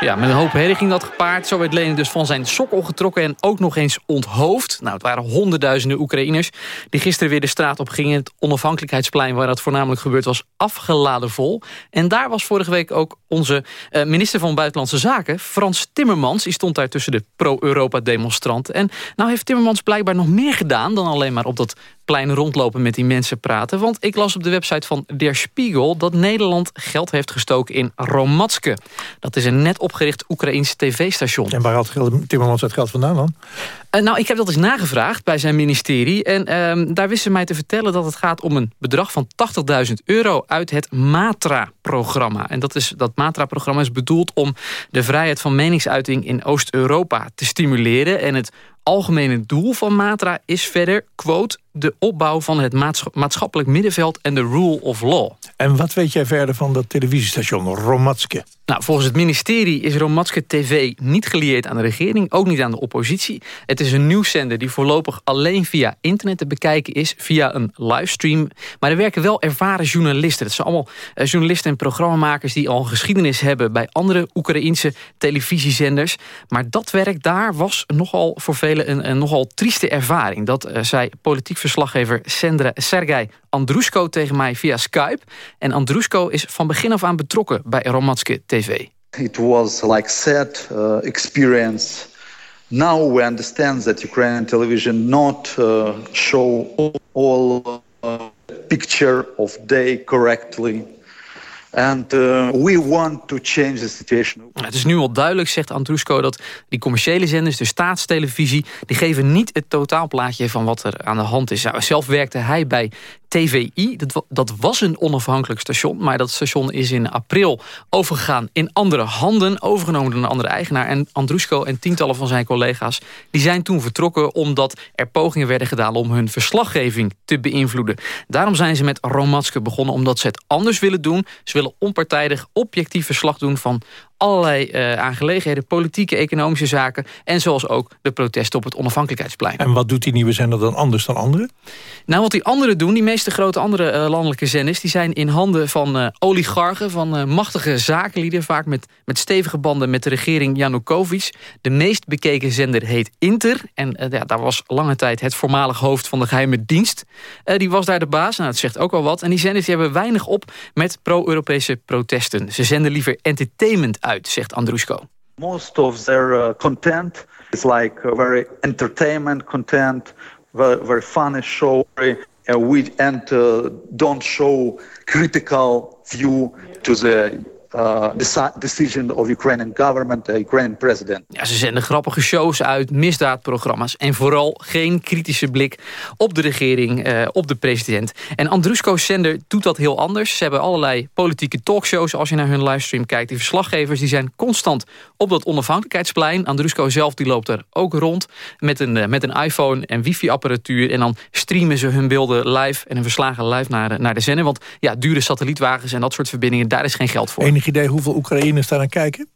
Ja, met een hoop herrie ging dat gepaard. Zo werd Lenin dus van zijn sokkel getrokken en ook nog eens onthoofd. Nou, het waren honderdduizenden Oekraïners die gisteren weer de straat op gingen. Het onafhankelijkheidsplein waar dat voornamelijk gebeurd was afgeladen vol. En daar was vorige week ook onze eh, minister van Buitenlandse Zaken, Frans Timmermans. Die stond daar tussen de pro-Europa demonstranten. En nou heeft Timmermans blijkbaar nog meer gedaan dan alleen maar op dat plein rondlopen met die mensen praten. Want ik las op de website van Der Spiegel dat Nederland geld heeft gestoken in Romatske. Dat is een net opgericht Oekraïns tv-station. En waar had Timmermans het geld vandaan dan? Uh, nou, ik heb dat eens nagevraagd bij zijn ministerie. En uh, daar wisten ze mij te vertellen dat het gaat om een bedrag van 80.000 euro uit het MATRA-programma. En dat, is, dat MATRA-programma is bedoeld om de vrijheid van meningsuiting in Oost-Europa te stimuleren. En het algemene doel van Matra is verder, quote... de opbouw van het maatschappelijk middenveld en de rule of law. En wat weet jij verder van dat televisiestation Romatske? Nou, volgens het ministerie is Romatske TV niet gelieerd aan de regering... ook niet aan de oppositie. Het is een nieuwszender die voorlopig alleen via internet te bekijken is... via een livestream. Maar er werken wel ervaren journalisten. Dat zijn allemaal uh, journalisten en programmamakers... die al geschiedenis hebben bij andere Oekraïense televisiezenders. Maar dat werk daar was nogal voor velen een, een nogal trieste ervaring. Dat uh, zei politiek verslaggever Sandra Sergei Andrushko tegen mij via Skype. En Andrushko is van begin af aan betrokken bij Romatske TV. It was like sad uh, experience. Now we understand that Ukrainian television not uh, show all uh, picture of day correctly. And uh, we want to change the situation. Het is nu al duidelijk, zegt Andrushko, dat die commerciële zenders, de staatstelevisie, die geven niet het totaalplaatje van wat er aan de hand is. Nou, zelf werkte hij bij TVI, dat, dat was een onafhankelijk station... maar dat station is in april overgegaan in andere handen... overgenomen door een andere eigenaar. En Andrushko en tientallen van zijn collega's... die zijn toen vertrokken omdat er pogingen werden gedaan... om hun verslaggeving te beïnvloeden. Daarom zijn ze met Romatske begonnen... omdat ze het anders willen doen. Ze willen onpartijdig, objectief verslag doen van allerlei uh, aangelegenheden, politieke, economische zaken... en zoals ook de protesten op het onafhankelijkheidsplein. En wat doet die nieuwe zender dan anders dan anderen? Nou, wat die anderen doen, die meeste grote andere uh, landelijke zenders... die zijn in handen van uh, oligarchen, van machtige zakenlieden... vaak met, met stevige banden met de regering Janukovic. De meest bekeken zender heet Inter. En ja, daar was lange tijd het voormalig hoofd van de geheime dienst. die was daar de baas, nou, dat zegt ook wel wat. En die zenders die hebben weinig op met pro-Europese protesten. Ze zenden liever entertainment uit, zegt Andrushko. Most of their uh, content is like uh, very entertainment content, very, funny show, uh, we, and don't show critical view to the uh, decision of Ukrainian government, the Ukrainian president. Ja, ze zenden grappige shows uit, misdaadprogramma's... en vooral geen kritische blik op de regering, uh, op de president. En Andrushko's zender doet dat heel anders. Ze hebben allerlei politieke talkshows als je naar hun livestream kijkt. Die verslaggevers die zijn constant op dat onafhankelijkheidsplein. Andrushko zelf die loopt er ook rond met een, uh, met een iPhone en wifi-apparatuur... en dan streamen ze hun beelden live en hun verslagen live naar, naar de zender. Want ja, dure satellietwagens en dat soort verbindingen, daar is geen geld voor. Enig idee hoeveel Oekraïners daar aan kijken?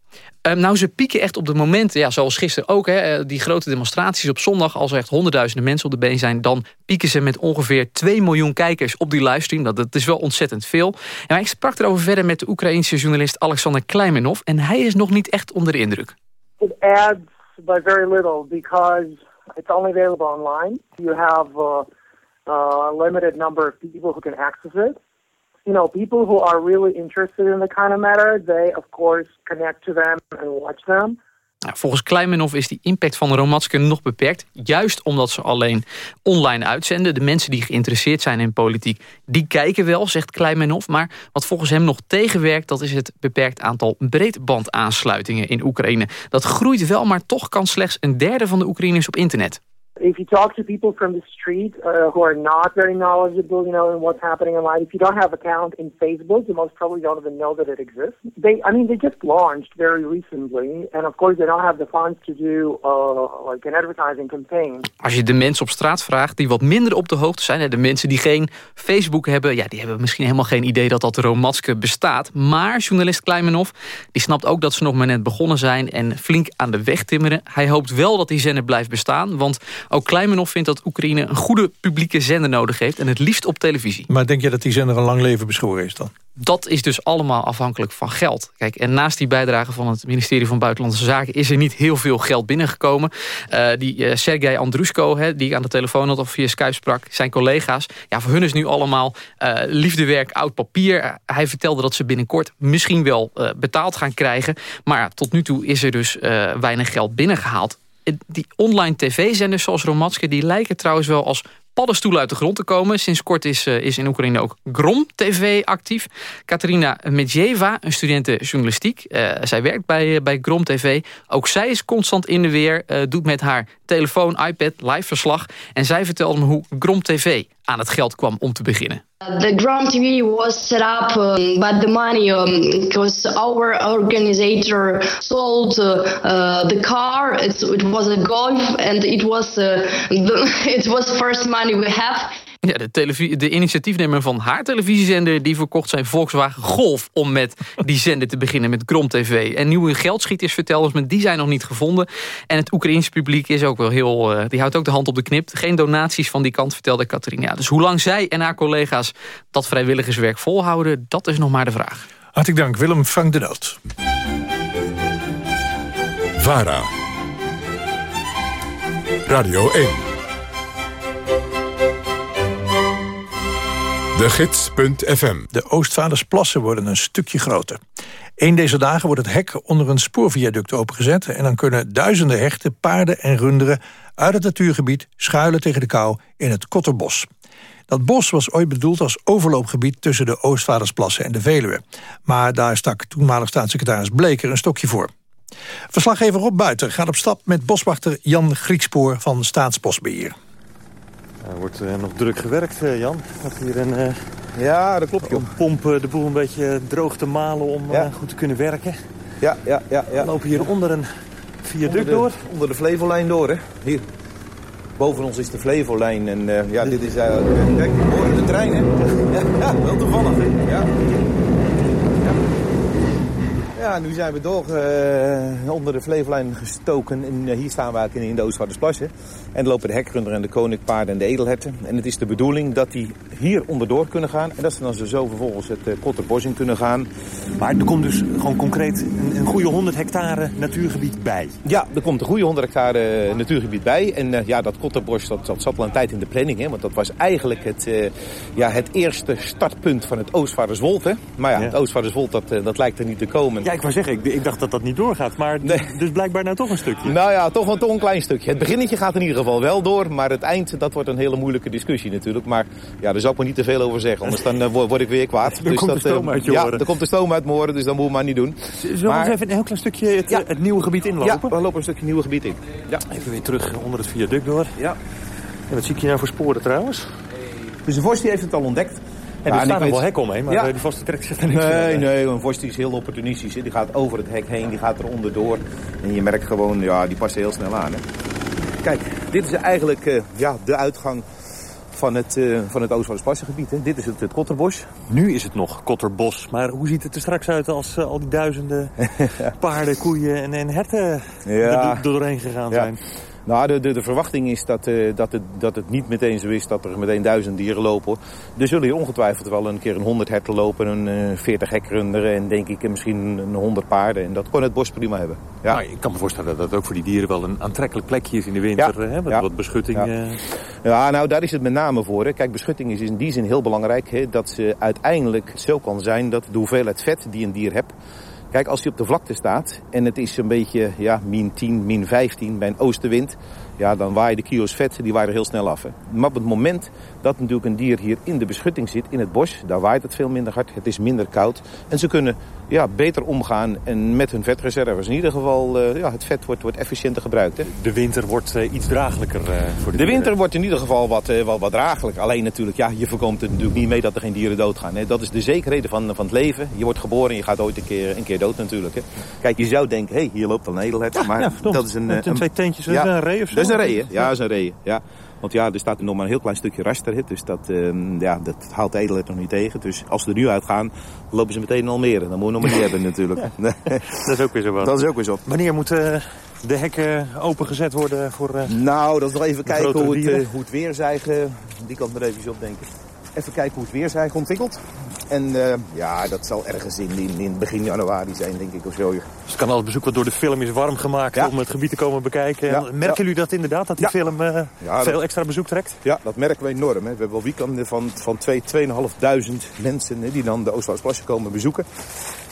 Um, nou, ze pieken echt op de momenten, ja, zoals gisteren ook... Hè, die grote demonstraties op zondag, als er echt honderdduizenden mensen op de been zijn... dan pieken ze met ongeveer 2 miljoen kijkers op die livestream. Dat, dat is wel ontzettend veel. En ik sprak erover verder met de Oekraïense journalist Alexander Kleimenov... en hij is nog niet echt onder de indruk. It adds by very little because it's only available online. You have uh, a limited number of people who can access it you know, people who are really interested in the kind of matter, they of course connect to them and watch them. Nou, volgens Kleimanov is die impact van de Romatske nog beperkt. Juist omdat ze alleen online uitzenden. De mensen die geïnteresseerd zijn in politiek, die kijken wel, zegt Kleimanov. Maar wat volgens hem nog tegenwerkt, dat is het beperkt aantal breedbandaansluitingen in Oekraïne. Dat groeit wel, maar toch kan slechts een derde van de Oekraïners op internet. If you talk to people from the street uh, who are not very knowledgeable, you know, in what's happening in life, if you don't have account in Facebook, you most probably don't even know that it exists. They, I mean, they just launched very recently, and of course they don't have the funds to do uh, like an advertising campaign. Als je de mensen op straat vraagt die wat minder op de hoogte zijn, de mensen die geen Facebook hebben, ja, die hebben misschien helemaal geen idee dat dat Romatske bestaat. Maar journalist Kleimanov, die snapt ook dat ze nog maar net begonnen zijn en flink aan de weg timmeren. Hij hoopt wel dat die zender blijft bestaan, want Ook Kleimanov vindt dat Oekraïne een goede publieke zender nodig heeft... en het liefst op televisie. Maar denk je dat die zender een lang leven beschoren is dan? dat is dus allemaal afhankelijk van geld. Kijk, en naast die bijdrage van het ministerie van Buitenlandse Zaken... is er niet heel veel geld binnengekomen. Uh, die uh, Sergej Andrushko, hè, die ik aan de telefoon had of via Skype sprak... zijn collega's, ja, voor hun is nu allemaal uh, liefdewerk, oud papier. hij vertelde dat ze binnenkort misschien wel betaald gaan krijgen. Maar tot nu toe is er dus weinig geld binnengehaald. Die online tv-zenders zoals Romatske... die lijken trouwens wel als paddenstoelen uit de grond te komen. Sinds kort is, uh, is in Oekraïne ook Grom TV actief. Katerina Medjeva, een studente journalistiek. Uh, zij werkt bij, uh, bij Grom TV. Ook zij is constant in de weer. doet met haar telefoon, iPad, live verslag. En zij vertelde me hoe Grom TV aan het geld kwam om te beginnen. The Grom TV was set up, um, but the money, because um, our organizer sold uh, uh, the car. It's, it was a Golf, and it was uh, the, it was first money we have. Ja, de, de initiatiefnemer van haar televisiezender... die verkocht zijn Volkswagen Golf om met die zender te beginnen met Grom TV. En nieuwe geldschieters ons, met die zijn nog niet gevonden. En het Oekraïense publiek is ook wel heel... Uh, die houdt ook de hand op de knip. Geen donaties van die kant, vertelde Katrina. Dus hoe lang zij en haar collega's dat vrijwilligerswerk volhouden... dat is nog maar de vraag. Hartelijk dank, Willem Frank de Noot. VARA Radio 1 De Gids.fm. De Oostvaardersplassen worden een stukje groter. Eén deze dagen wordt het hek onder een spoorviaduct opengezet... en dan kunnen duizenden hechten, paarden en runderen... uit het natuurgebied schuilen tegen de kou in het Kotterbos. Dat bos was ooit bedoeld als overloopgebied tussen de Oostvaardersplassen en de Veluwe. Maar daar stak toenmalig staatssecretaris Bleker een stokje voor. Verslaggever Rob Buiter gaat op stap met boswachter Jan Griekspoor van Staatsbosbeheer. Er wordt uh, nog druk gewerkt, uh, Jan. Dat hier een, uh, ja, dat klopt. Om pompen de boel een beetje droog te malen om ja. goed te kunnen werken. Ja, ja, ja. ja. We lopen hier onder een viaduct onder de, door. Onder de Flevolijn door, hè. Hier. Boven ons is de Flevolijn en ja, dit is... kijk, we horen de trein, hè. Ja, wel toevallig, hè. Ja. Ja, nu zijn we door uh, onder de Flevolijn gestoken. En uh, hier staan we eigenlijk in de Oostvaardersplassen. En lopen de hekrunder en de koninkpaarden en de edelherten. En het is de bedoeling dat die hier onderdoor kunnen gaan. En dat ze dan zo vervolgens het uh, Kotterbos in kunnen gaan. Maar er komt dus gewoon concreet een, een goede 100 hectare natuurgebied bij? Ja, er komt een goede 100 hectare natuurgebied bij. En ja, dat Kotterbos dat, dat zat al een tijd in de planning. Hè, want dat was eigenlijk het, ja, het eerste startpunt van het Oostvaarderswold. Hè. Maar ja, ja. het Oostvaarderswold dat, dat lijkt er niet te komen. Ja, ik wou zeggen, ik, ik dacht dat dat niet doorgaat. Maar nee. dus blijkbaar nou toch een stukje. Nou ja, toch een, toch een klein stukje. Het beginnetje gaat in ieder geval wel door. Maar het eind, dat wordt een hele moeilijke discussie natuurlijk. Maar ja, daar zou ik maar niet te veel over zeggen. Anders dan uh, word ik weer kwaad. Er dus komt dat, de stoom uit je Ja, oren. er komt de stoom uit mijn oren. Dus dan moet we maar niet doen. Zullen we maar... eens even een heel klein stukje het, ja. het nieuwe gebied inlopen? Ja, we lopen een stukje nieuwe gebied in. Ja. Even weer terug onder het viaduct door. Ja. En wat zie ik hier nou voor sporen trouwens? Dus de Vos die heeft het al ontdekt. En er ja, staat nog wel hek omheen, maar ja. die vos trekt zich er niks Nee, nee, een vos die is heel opportunistisch. Hè. Die gaat over het hek heen, die gaat er onderdoor. En je merkt gewoon, ja, die past heel snel aan. Hè. Kijk, dit is eigenlijk uh, ja, de uitgang van het, uh, van het Oostvaardersplassengebied. Dit is het, het Kotterbos. Nu is het nog Kotterbos, maar hoe ziet het er straks uit als uh, al die duizenden paarden, koeien en, en herten ja. er doorheen gegaan ja. Nou, de, de, de verwachting is dat, uh, dat, het, dat het niet meteen zo is dat er meteen duizend dieren lopen. Er zullen hier ongetwijfeld wel een keer een honderd herten lopen, een uh, veertig hekrunderen en denk ik misschien een honderd paarden. En dat kan het bos prima hebben. Ja. Maar ik kan me voorstellen dat dat ook voor die dieren wel een aantrekkelijk plekje is in de winter. Ja. Hè? Ja. wat beschutting. Ja. Uh... ja, nou daar is het met name voor. Hè. Kijk, beschutting is in die zin heel belangrijk. Hè, dat ze uiteindelijk zo kan zijn dat de hoeveelheid vet die een dier hebt... Kijk, als hij op de vlakte staat en het is een beetje ja, min 10, min 15 bij een oostenwind... ja, dan waaien de kilo's vet, die waaien er heel snel af. Hè. Maar op het moment dat natuurlijk een dier hier in de beschutting zit, in het bos... daar waait het veel minder hard, het is minder koud. En ze kunnen ja, beter omgaan en met hun vetreserves. In ieder geval, uh, ja, het vet wordt, wordt efficiënter gebruikt. Hè. De winter wordt uh, iets draaglijker uh, voor de, De winter wordt in ieder geval wat, wat, wat draaglijk. Alleen natuurlijk, ja, je voorkomt het natuurlijk niet mee dat er geen dieren doodgaan. Hè. Dat is de zekerheden van, van het leven. Je wordt geboren en je gaat ooit een keer, een keer dood natuurlijk. Hè. Kijk, je zou denken, hé, hey, hier loopt al een edelhert. Ja, maar ja, dat is een... Een twee teentjes, ja, een ree of zo? Dat is een ree, hè? Ja, dat is een ree, ja. Want ja, er staat nog maar een heel klein stukje raster. Dus dat, uh, ja, dat haalt de edelheid nog niet tegen. Dus als ze er nu uitgaan, lopen ze meteen in Almere. Dan moet je nog maar niet hebben natuurlijk. dat is ook weer zo wat. Dat is ook weer zo. Wanneer moet uh, de hekken opengezet worden voor... eh, Nou, dat is nog even kijken hoe het, eh, hoe het weerzijgen... Die kant maar even op, denk ik. Even kijken hoe het weerzijgen ontwikkelt. En eh, ja, dat zal ergens in, in, in begin januari zijn, denk ik, of zo. Dus het kan als bezoek wat door de film is warm gemaakt om het gebied te komen bekijken. Ja, Merken jullie dat inderdaad, dat die film eh, veel dat- extra bezoek trekt? Ja, dat merken we enorm. Hè. We hebben wel weekenden van, van 2, 2.500 mensen hè, die dan de Oostvaardersplassen komen bezoeken.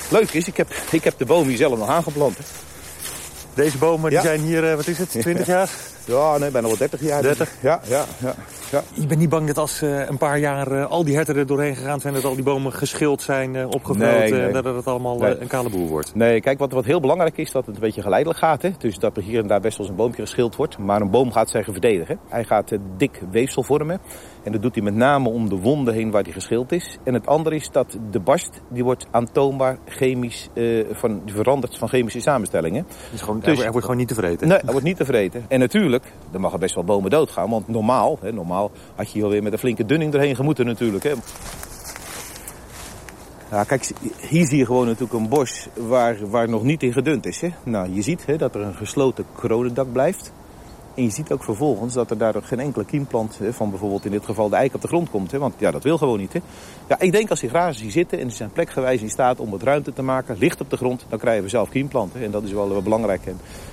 Leuk is, ik heb, ik heb de boom hier zelf nog aangeplant. hè. Deze bomen die zijn hier, eh, wat is het, 20 jaar? Ja, nee, bijna wel 30 jaar. 30? Ja, ja, ja. ja. Je bent niet bang dat als eh, een paar jaar eh, al die herten er doorheen gegaan zijn... dat al die bomen geschild zijn, eh, opgevuld Nee, nee. en dat het allemaal Nee. een kale boel wordt? Nee, kijk, wat, wat heel belangrijk is, dat het een beetje geleidelijk gaat. Hè? Dus dat er hier en daar best wel eens een boompje geschild wordt. Maar een boom gaat zeggen verdedigen. Hij gaat dik weefsel vormen. En dat doet hij met name om de wonden heen waar hij geschild is. En het andere is dat de barst, die wordt aantoonbaar chemisch, eh, van, die verandert van chemische samenstellingen. Dus gewoon, hij, hij wordt gewoon niet tevreden? Nee, hij wordt niet tevreden. En natuurlijk, er mag er best wel bomen doodgaan. Want normaal, hè, normaal had je hier alweer met een flinke dunning erheen gemoeten natuurlijk. Hè. Ja, kijk, hier zie je gewoon natuurlijk een bos waar, waar nog niet in gedund is. Hè. Nou, je ziet hè, dat er een gesloten kronendak blijft. En je ziet ook vervolgens dat er daardoor geen enkele kiemplant van bijvoorbeeld in dit geval de eik op de grond komt. Hè, want ja, dat wil gewoon niet. Hè. Ja, ik denk als die grazen hier zitten en ze zijn plekgewijs in staat om wat ruimte te maken, licht op de grond, dan krijgen we zelf kiemplanten. En dat is wel, wel belangrijk.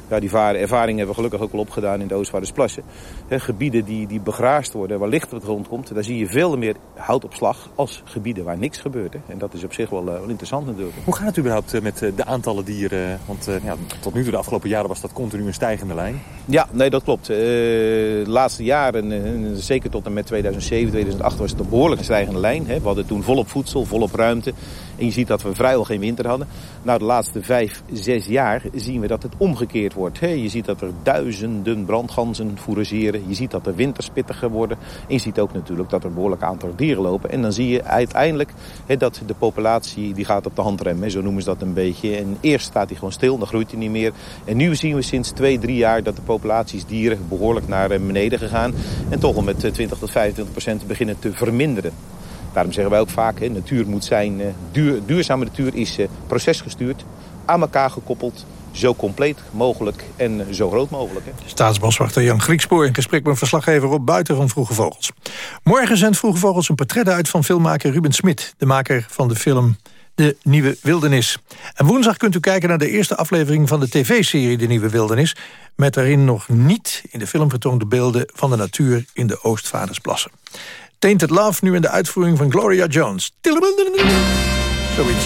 Ja, die varen- ervaring hebben we gelukkig ook wel opgedaan in de Oostvaardersplassen. Gebieden die, die begraasd worden, waar licht op de grond komt, daar zie je veel meer houtopslag als gebieden waar niks gebeurt. Hè. En dat is op zich wel, eh, wel interessant natuurlijk. Hoe gaat het überhaupt eh, met eh, de aantallen dieren? Want ja, tot nu toe, de afgelopen jaren, was dat continu een stijgende lijn. Ja, nee, dat klopt. De laatste jaren, zeker tot en met 2007, 2008, was het een behoorlijk stijgende lijn. Hè. We hadden toen volop voedsel, volop ruimte. En je ziet dat we vrijwel geen winter hadden. Nou, de laatste vijf, zes jaar zien we dat het omgekeerd wordt. Je ziet dat er duizenden brandganzen fourageren. Je ziet dat de winters pittiger worden. En je ziet ook natuurlijk dat er een behoorlijk aantal dieren lopen. En dan zie je uiteindelijk dat de populatie die gaat op de handrem. Hè. Zo noemen ze dat een beetje. En eerst staat hij gewoon stil, dan groeit hij niet meer. En nu zien we sinds twee, drie jaar dat de populaties dieren behoorlijk naar eh, beneden gegaan. En toch al met eh, 20 tot 25 procent beginnen te verminderen. Daarom zeggen wij ook vaak, natuur moet zijn, eh, duur, duurzame natuur is eh, procesgestuurd, aan elkaar gekoppeld, zo compleet mogelijk en zo groot mogelijk. Hè. Staatsboswachter Jan Griekspoor in gesprek met verslaggever Rob Buiten van Vroege Vogels. Morgen zendt Vroege Vogels een portret uit van filmmaker Ruben Smit... de maker van de film De Nieuwe Wildernis. En woensdag kunt u kijken naar de eerste aflevering van de tv-serie De Nieuwe Wildernis... met daarin nog niet in de film vertoonde beelden van de natuur in de Oostvaardersplassen. Tainted Love nu in de uitvoering van Gloria Jones. Zoiets.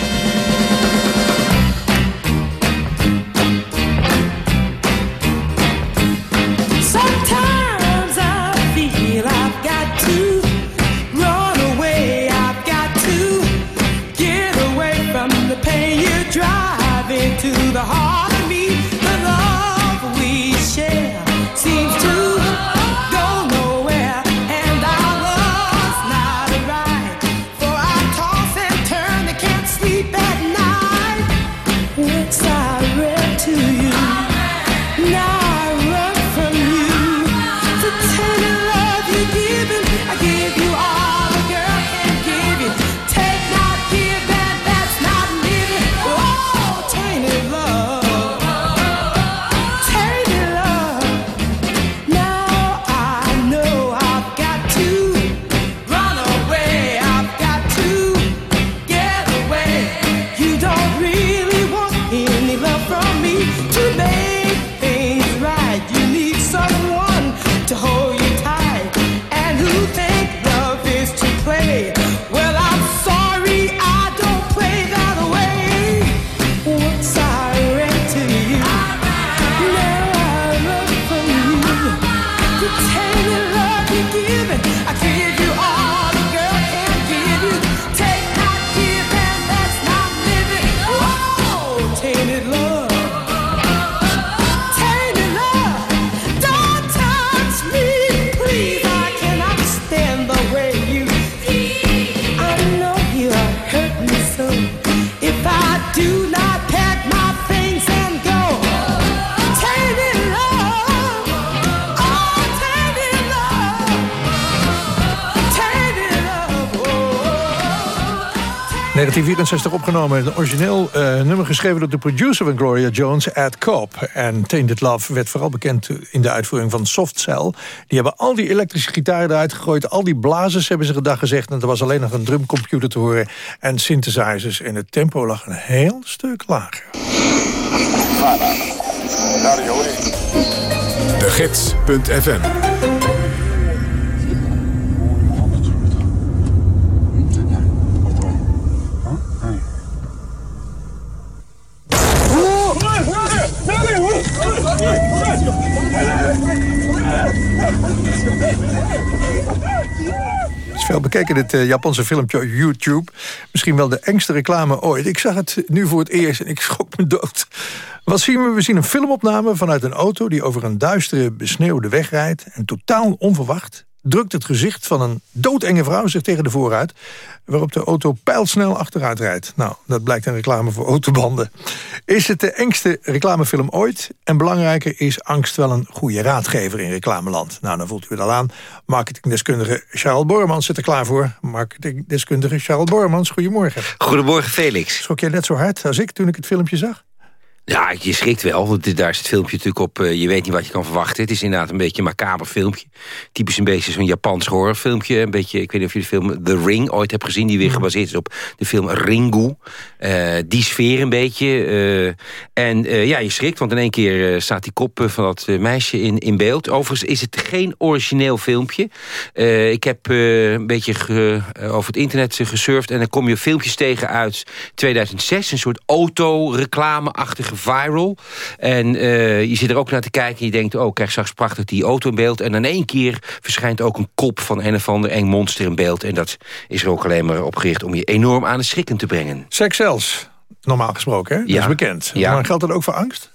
1964 opgenomen. Een origineel eh, nummer geschreven door de producer van Gloria Jones, Ed Cobb. En Tainted Love werd vooral bekend in de uitvoering van Soft Cell. Die hebben al die elektrische gitaren eruit gegooid. Al die blazers hebben ze gedag gezegd. En er was alleen nog een drumcomputer te horen. En synthesizers. En het tempo lag een heel stuk lager. De Gids.fm Het is veel bekeken, dit eh, Japanse filmpje op YouTube. Misschien wel de engste reclame ooit. Ik zag het nu voor het eerst en ik schrok me dood. Wat zien we? We zien een filmopname vanuit een auto... die over een duistere, besneeuwde weg rijdt. En totaal onverwacht drukt het gezicht van een doodenge vrouw zich tegen de vooruit... waarop de auto pijlsnel achteruit rijdt. Nou, dat blijkt een reclame voor autobanden. Is het de engste reclamefilm ooit? En belangrijker, is angst wel een goede raadgever in reclameland? Nou, dan voelt u het al aan. Marketingdeskundige Charles Bormans zit er klaar voor. Marketingdeskundige Charles Bormans, goedemorgen. Goedemorgen, Felix. Schrok jij net zo hard als ik toen ik het filmpje zag? Ja, je schrikt wel, want daar is het filmpje natuurlijk op... eh, je weet niet wat je kan verwachten. Het is inderdaad een beetje een macaber filmpje. Typisch een beetje zo'n Japans horrorfilmpje. Een beetje, ik weet niet of je de film The Ring ooit hebt gezien... die weer gebaseerd is op de film Ringu. Eh, die sfeer een beetje. eh, en ja, je schrikt, want in één keer staat die kop van dat meisje in, in beeld. Overigens is het geen origineel filmpje. Ik heb een beetje ge- over het internet gesurfd... en dan kom je filmpjes tegen uit 2006. Een soort auto-reclame-achtige viral. En eh, je zit er ook naar te kijken en je denkt... oh, krijg straks prachtig die auto in beeld. En in één keer verschijnt ook een kop van een of ander eng monster in beeld. En dat is er ook alleen maar op gericht om je enorm aan het schrikken te brengen. Sex sells, normaal gesproken, hè? Dat Ja. is bekend. Ja. Maar geldt dat ook voor angst?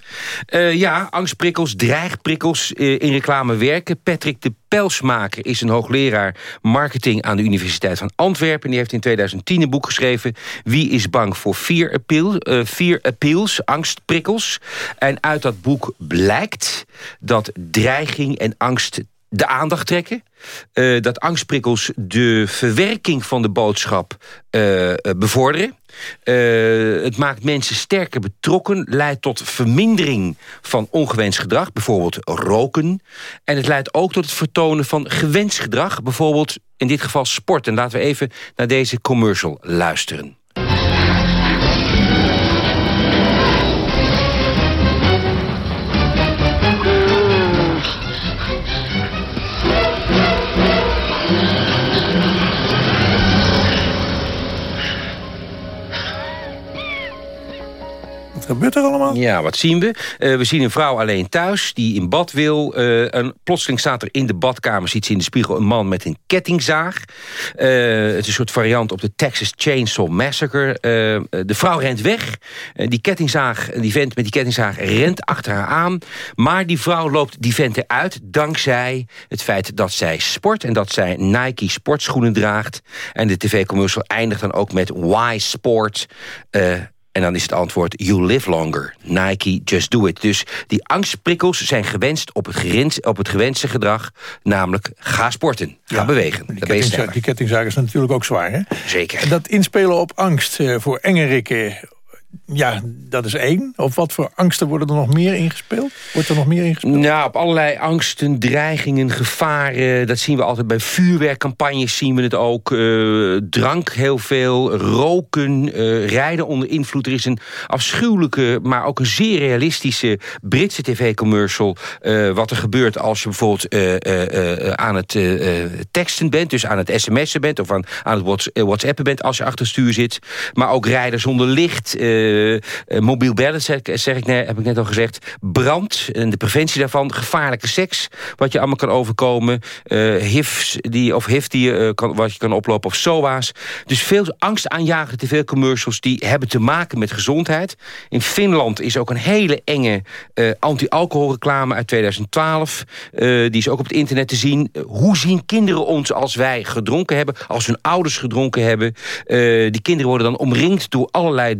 Eh, ja, angstprikkels, dreigprikkels eh, in reclame werken. Patrick de Pelsmaker is een hoogleraar marketing aan de Universiteit van Antwerpen. Die heeft in 2010 een boek geschreven... Wie is bang voor fear, appeal, eh, fear appeals, angstprikkels. En uit dat boek blijkt dat dreiging en angst de aandacht trekken. Dat angstprikkels de verwerking van de boodschap bevorderen. Eh, het maakt mensen sterker betrokken, leidt tot vermindering van ongewenst gedrag, bijvoorbeeld roken. En het leidt ook tot het vertonen van gewenst gedrag, bijvoorbeeld in dit geval sport. En laten we even naar deze commercial luisteren. Gebeurt er allemaal? Ja, wat zien we? Eh, we zien een vrouw alleen thuis die in bad wil. Een, plotseling staat er in de badkamer, ziet ze in de spiegel... een man met een kettingzaag. Eh, het is een soort variant op de Texas Chainsaw Massacre. De vrouw rent weg. Die kettingzaag, die vent met die kettingzaag rent achter haar aan. Maar die vrouw loopt die vent eruit... dankzij het feit dat zij sport... en dat zij Nike sportschoenen draagt. En de tv-commercial eindigt dan ook met Why Sport... En dan is het antwoord, you live longer. Nike, just do it. Dus die angstprikkels zijn gewenst op het, op het gewenste gedrag. Namelijk, ga sporten, ga bewegen. Kettingzaag- sneller. die kettingzaag is natuurlijk ook zwaar, hè? Zeker. En dat inspelen op angst eh, voor engerikken... Ja, dat is één. Of wat voor angsten worden er nog meer ingespeeld? Wordt er nog meer ingespeeld? Nou, op allerlei angsten, dreigingen, gevaren. Dat zien we altijd bij vuurwerkcampagnes zien we het ook. Eh, drank heel veel, roken, eh, rijden onder invloed. Er is een afschuwelijke, maar ook een zeer realistische Britse tv-commercial. eh, wat er gebeurt als je bijvoorbeeld aan het teksten bent. Dus aan het sms'en bent of aan, het whats- whatsappen bent als je achter het stuur zit. Maar ook rijden zonder licht. Eh, eh, mobiel bellen, zeg, ik- net, heb ik net al gezegd. Brand en de preventie daarvan. Gevaarlijke seks, wat je allemaal kan overkomen. eh HIV's, die, of HIV die je, eh, kan, wat je kan oplopen, of SOA's. Dus veel angstaanjagende tv-commercials die hebben te maken met gezondheid. In Finland is ook een hele enge eh anti-alcoholreclame uit 2012. Eh, die is ook op het internet te zien. Eh, hoe zien kinderen ons als wij gedronken hebben? Als hun ouders gedronken hebben? Eh, die kinderen worden dan omringd door allerlei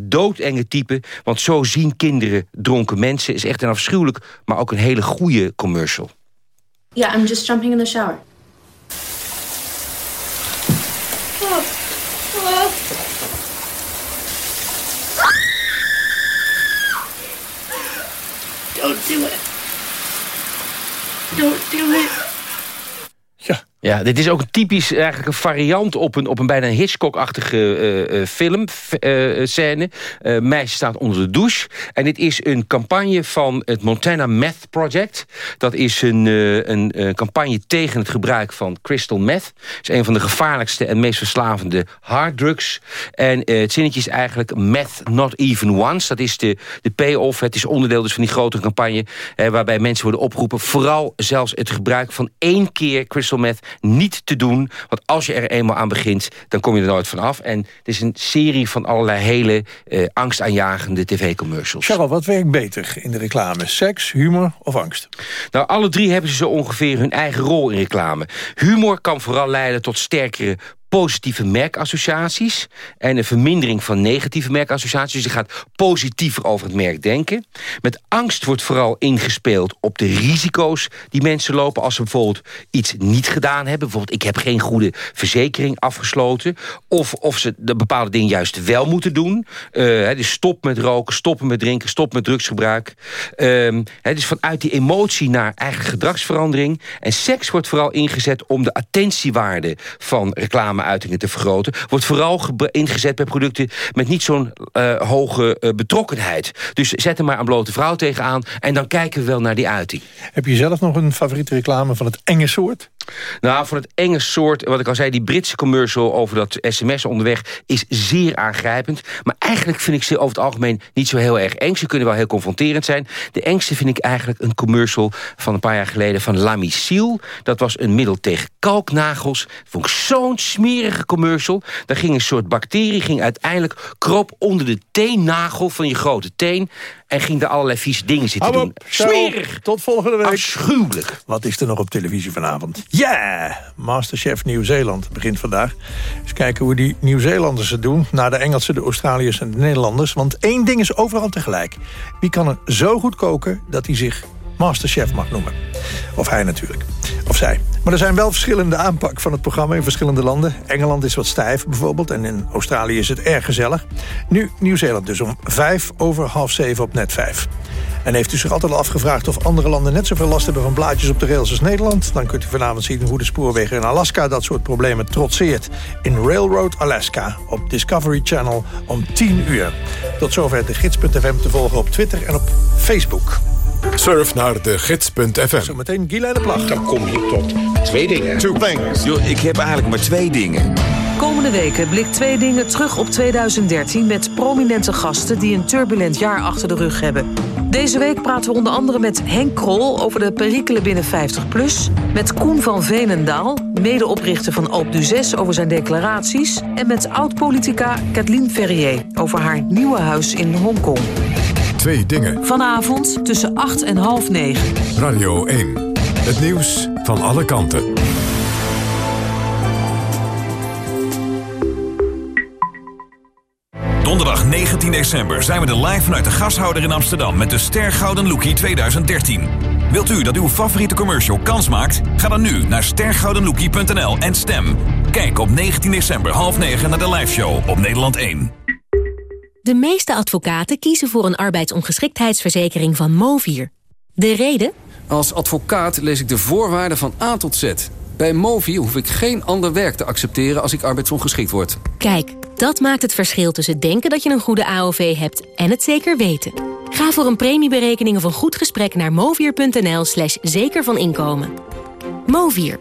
type. Want zo zien kinderen dronken mensen. Is echt een afschuwelijk, maar ook een hele goede commercial. Ja, yeah, I'm just jumping in the shower. Don't do it. Don't do it. Ja, dit is ook typisch eigenlijk een variant op een, op een bijna Hitchcock-achtige uh, uh, film, uh, scène. meisje staat onder de douche. En dit is een campagne van het Montana Meth Project. Dat is een, een campagne tegen het gebruik van crystal meth. Het is een van de gevaarlijkste en meest verslavende harddrugs. En het zinnetje is eigenlijk meth not even once. Dat is de, de payoff. Het is onderdeel dus van die grote campagne... waarbij mensen worden opgeroepen... vooral zelfs het gebruik van één keer crystal meth niet te doen. Want als je er eenmaal aan begint, dan kom je er nooit van af. En het is een serie van allerlei hele uh, angstaanjagende tv-commercials. Charles, wat werkt beter in de reclame? Seks, humor of angst? Nou, alle drie hebben ze zo ongeveer hun eigen rol in reclame. Humor kan vooral leiden tot sterkere positieve merkassociaties... en een vermindering van negatieve merkassociaties. Dus je gaat positiever over het merk denken. Met angst wordt vooral ingespeeld op de risico's die mensen lopen... als ze bijvoorbeeld iets niet gedaan hebben. Bijvoorbeeld, ik heb geen goede verzekering afgesloten. Of, of ze de bepaalde dingen juist wel moeten doen. Uh, dus stop met roken, stoppen met drinken, stop met drugsgebruik. Uh, dus vanuit die emotie naar eigen gedragsverandering. En seks wordt vooral ingezet om de attentiewaarde van reclame uitingen te vergroten... wordt vooral ingezet bij producten met niet zo'n uh, hoge uh, betrokkenheid. Dus zet er maar een blote vrouw tegenaan... en dan kijken we wel naar die uiting. Heb je zelf nog een favoriete reclame van het enge soort? Nou, van het enge soort, wat ik al zei... die Britse commercial over dat sms onderweg is zeer aangrijpend. Maar eigenlijk vind ik ze over het algemeen niet zo heel erg eng. Ze kunnen wel heel confronterend zijn. De engste vind ik eigenlijk een commercial van een paar jaar geleden... van Lamicil. Dat was een middel tegen kalknagels. Dat vond ik zo'n smerige commercial. Daar ging een soort bacterie, ging uiteindelijk kroop onder de teennagel van je grote teen... en ging er allerlei vieze dingen zitten Hou doen. op. Smerig! Tot volgende week. Afschuwelijk. Wat is er nog op televisie vanavond? Ja, yeah! Masterchef Nieuw-Zeeland begint vandaag. Eens kijken hoe die Nieuw-Zeelanders het doen... na de Engelsen, de Australiërs en de Nederlanders. Want één ding is overal tegelijk. Wie kan er zo goed koken dat hij zich Masterchef mag noemen? Of hij natuurlijk. Of zij. Maar er zijn wel verschillende aanpak van het programma in verschillende landen. Engeland is wat stijf bijvoorbeeld en in Australië is het erg gezellig. Nu Nieuw-Zeeland dus om vijf over half zeven op net vijf. En heeft u zich altijd al afgevraagd of andere landen net zoveel last hebben van blaadjes op de rails als Nederland? Dan kunt u vanavond zien hoe de spoorwegen in Alaska dat soort problemen trotseert. In Railroad Alaska op Discovery Channel om 10 uur. Tot zover de gids.fm te volgen op Twitter en op Facebook. Surf naar de gids.fm. Zometeen Gila de Plag. Dan kom je tot twee dingen. Two things. Yo, ik heb eigenlijk maar twee dingen. Komende weken blikt twee dingen terug op 2013... met prominente gasten die een turbulent jaar achter de rug hebben. Deze week praten we onder andere met Henk Krol over de perikelen binnen 50PLUS... met Koen van Veenendaal, medeoprichter van Alp du 6 over zijn declaraties... en met oud-politica Kathleen Ferrier over haar nieuwe huis in Hongkong. Twee dingen. Vanavond tussen 8 en half 9. Radio 1. Het nieuws van alle kanten. Donderdag 19 december zijn we er live vanuit de gashouder in Amsterdam... met de Ster Gouden Lookie 2013. Wilt u dat uw favoriete commercial kans maakt? Ga dan nu naar stergoudenlookie.nl en stem. Kijk op 19 december half 9 naar de liveshow op Nederland 1. De meeste advocaten kiezen voor een arbeidsongeschiktheidsverzekering van Movier. De reden? Als advocaat lees ik de voorwaarden van A tot Z. Bij Movier hoef ik geen ander werk te accepteren als ik arbeidsongeschikt word. Kijk, dat maakt het verschil tussen denken dat je een goede AOV hebt en het zeker weten. Ga voor een premieberekening of een goed gesprek naar movier.nl slash zeker van inkomen. Movier,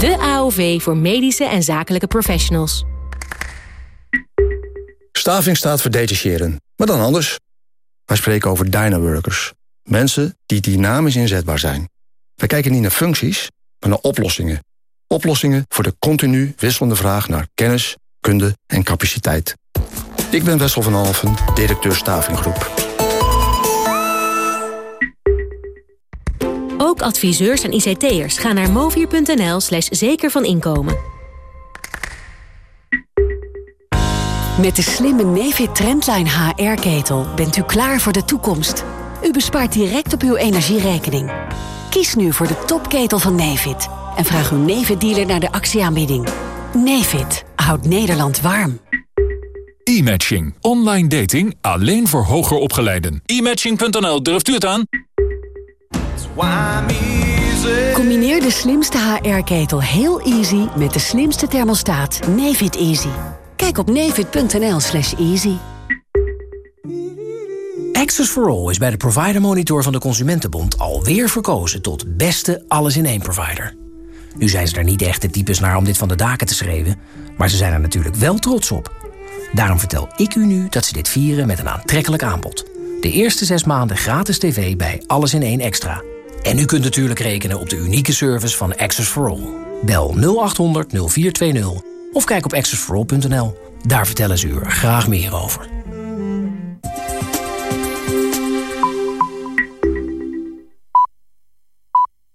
de AOV voor medische en zakelijke professionals. Staving staat voor detacheren, maar dan anders. Wij spreken over dynaworkers. Mensen die dynamisch inzetbaar zijn. Wij kijken niet naar functies, maar naar oplossingen. Oplossingen voor de continu wisselende vraag naar kennis, kunde en capaciteit. Ik ben Wessel van Alfen, directeur Stavinggroep. Ook adviseurs en ICT'ers gaan naar movier.nl slash zeker van inkomen. Met de slimme Nefit Trendline HR-ketel bent u klaar voor de toekomst. U bespaart direct op uw energierekening. Kies nu voor de topketel van Nefit en vraag uw Nefit-dealer naar de actieaanbieding. Nefit houdt Nederland warm. E-matching. Online dating alleen voor hoger opgeleiden. E-matching.nl, durft u het aan? Combineer de slimste HR-ketel heel easy met de slimste thermostaat Nefit Easy. Kijk op nefit.nl slash easy. Access for All is bij de Provider Monitor van de Consumentenbond alweer verkozen tot beste alles-in-één provider. Nu zijn ze er niet echt de types naar om dit van de daken te schreeuwen, maar ze zijn er natuurlijk wel trots op. Daarom vertel ik u nu dat ze dit vieren met een aantrekkelijk aanbod. De eerste zes maanden gratis tv bij Alles in één Extra. En u kunt natuurlijk rekenen op de unieke service van Access for All. Bel 0800 0420 of kijk op accessforall.nl. Daar vertellen ze u graag meer over.